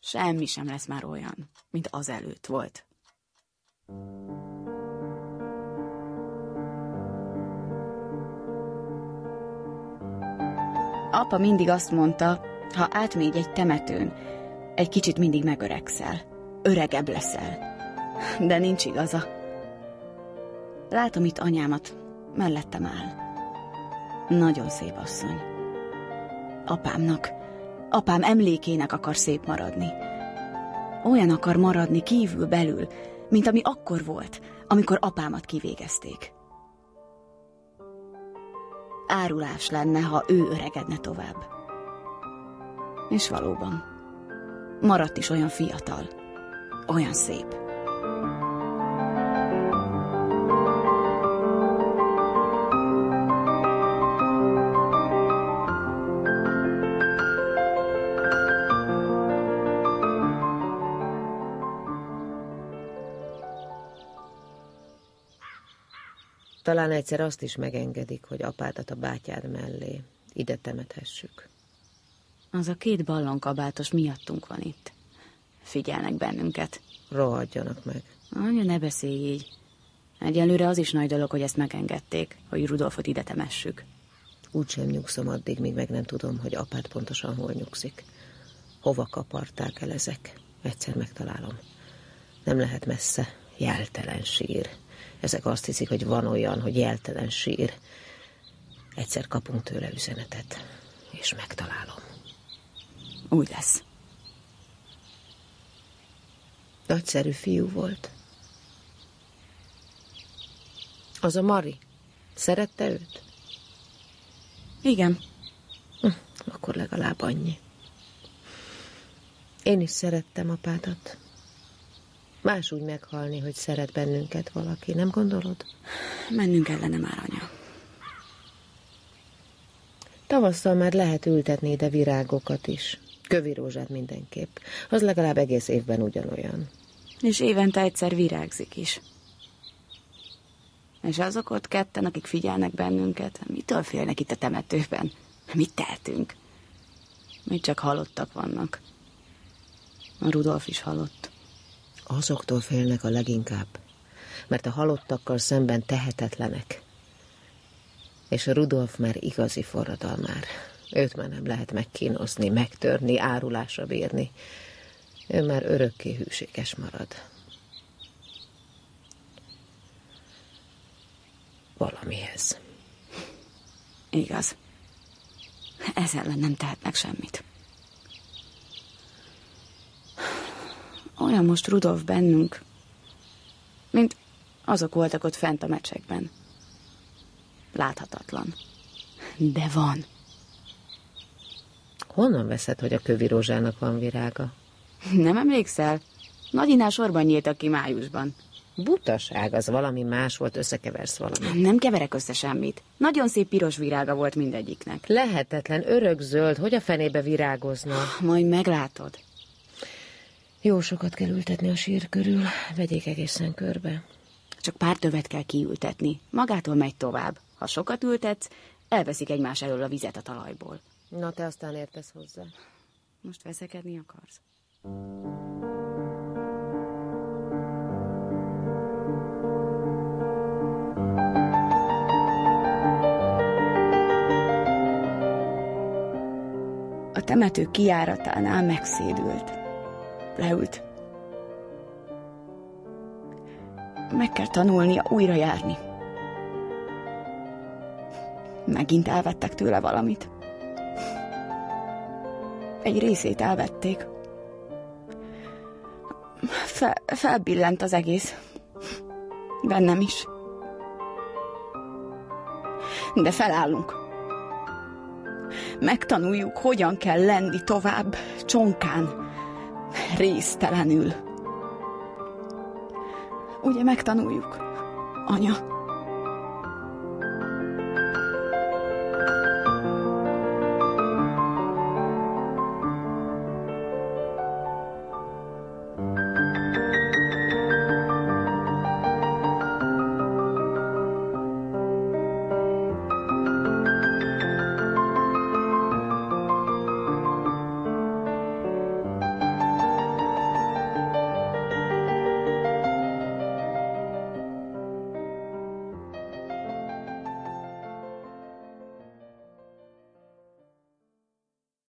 Semmi sem lesz már olyan, mint az előtt volt. Apa mindig azt mondta, ha átmégy egy temetőn, egy kicsit mindig megöregszel, öregebb leszel. De nincs igaza. Látom itt anyámat, mellettem áll. Nagyon szép asszony. Apámnak, apám emlékének akar szép maradni. Olyan akar maradni kívül-belül, mint ami akkor volt, amikor apámat kivégezték árulás lenne, ha ő öregedne tovább. És valóban, maradt is olyan fiatal, olyan szép. Talán egyszer azt is megengedik, hogy apádat a bátyád mellé ide temethessük. Az a két ballonkabátos miattunk van itt. Figyelnek bennünket. Rohadjanak meg. Anya, ne beszélj így. Egyelőre az is nagy dolog, hogy ezt megengedték, hogy Rudolfot ide temessük. Úgy sem nyugszom addig, míg meg nem tudom, hogy apád pontosan hol nyugszik. Hova kaparták el ezek? Egyszer megtalálom. Nem lehet messze. Jeltelen sír. Ezek azt hiszik, hogy van olyan, hogy jeltelen sír. Egyszer kapunk tőle üzenetet, és megtalálom. Úgy lesz. Nagyszerű fiú volt. Az a Mari. Szerette őt? Igen. Hm, akkor legalább annyi. Én is szerettem apádat. Más úgy meghalni, hogy szeret bennünket valaki, nem gondolod? Mennünk ellene már, anya. Tavasszal már lehet ültetni ide virágokat is. Kövi rózsát mindenképp. Az legalább egész évben ugyanolyan. És évente egyszer virágzik is. És azok ott ketten, akik figyelnek bennünket, mitől félnek itt a temetőben? Mit tehetünk? Még csak halottak vannak. A Rudolf is halott. Azoktól félnek a leginkább, mert a halottakkal szemben tehetetlenek. És a Rudolf már igazi forradalmár. Őt már nem lehet megkínozni, megtörni, árulásra bírni. Ő már örökké hűséges marad. Valamihez. Igaz. Ez ellen nem tehetnek semmit. Olyan most Rudolf bennünk, mint azok voltak ott fent a mecsekben. Láthatatlan. De van. Honnan veszed, hogy a kövi rózsának van virága? Nem emlékszel? Nagyinál sorban nyíltak ki májusban. Butaság, az valami más volt, összekeversz valami. Nem keverek össze semmit. Nagyon szép piros virága volt mindegyiknek. Lehetetlen, örök-zöld, hogy a fenébe virágozna? Majd meglátod. Jó sokat kell ültetni a sír körül, vegyék egészen körbe. Csak pár tövet kell kiültetni. Magától megy tovább. Ha sokat ültetsz, elveszik egymás elől a vizet a talajból. Na, te aztán értesz hozzá. Most veszekedni akarsz? A temető kiáratánál megszédült. Leült. Meg kell tanulnia újra járni. Megint elvettek tőle valamit. Egy részét elvették. Fel, felbillent az egész. Bennem is. De felállunk. Megtanuljuk, hogyan kell lenni tovább, csonkán, résztelenül. Ugye megtanuljuk, anya?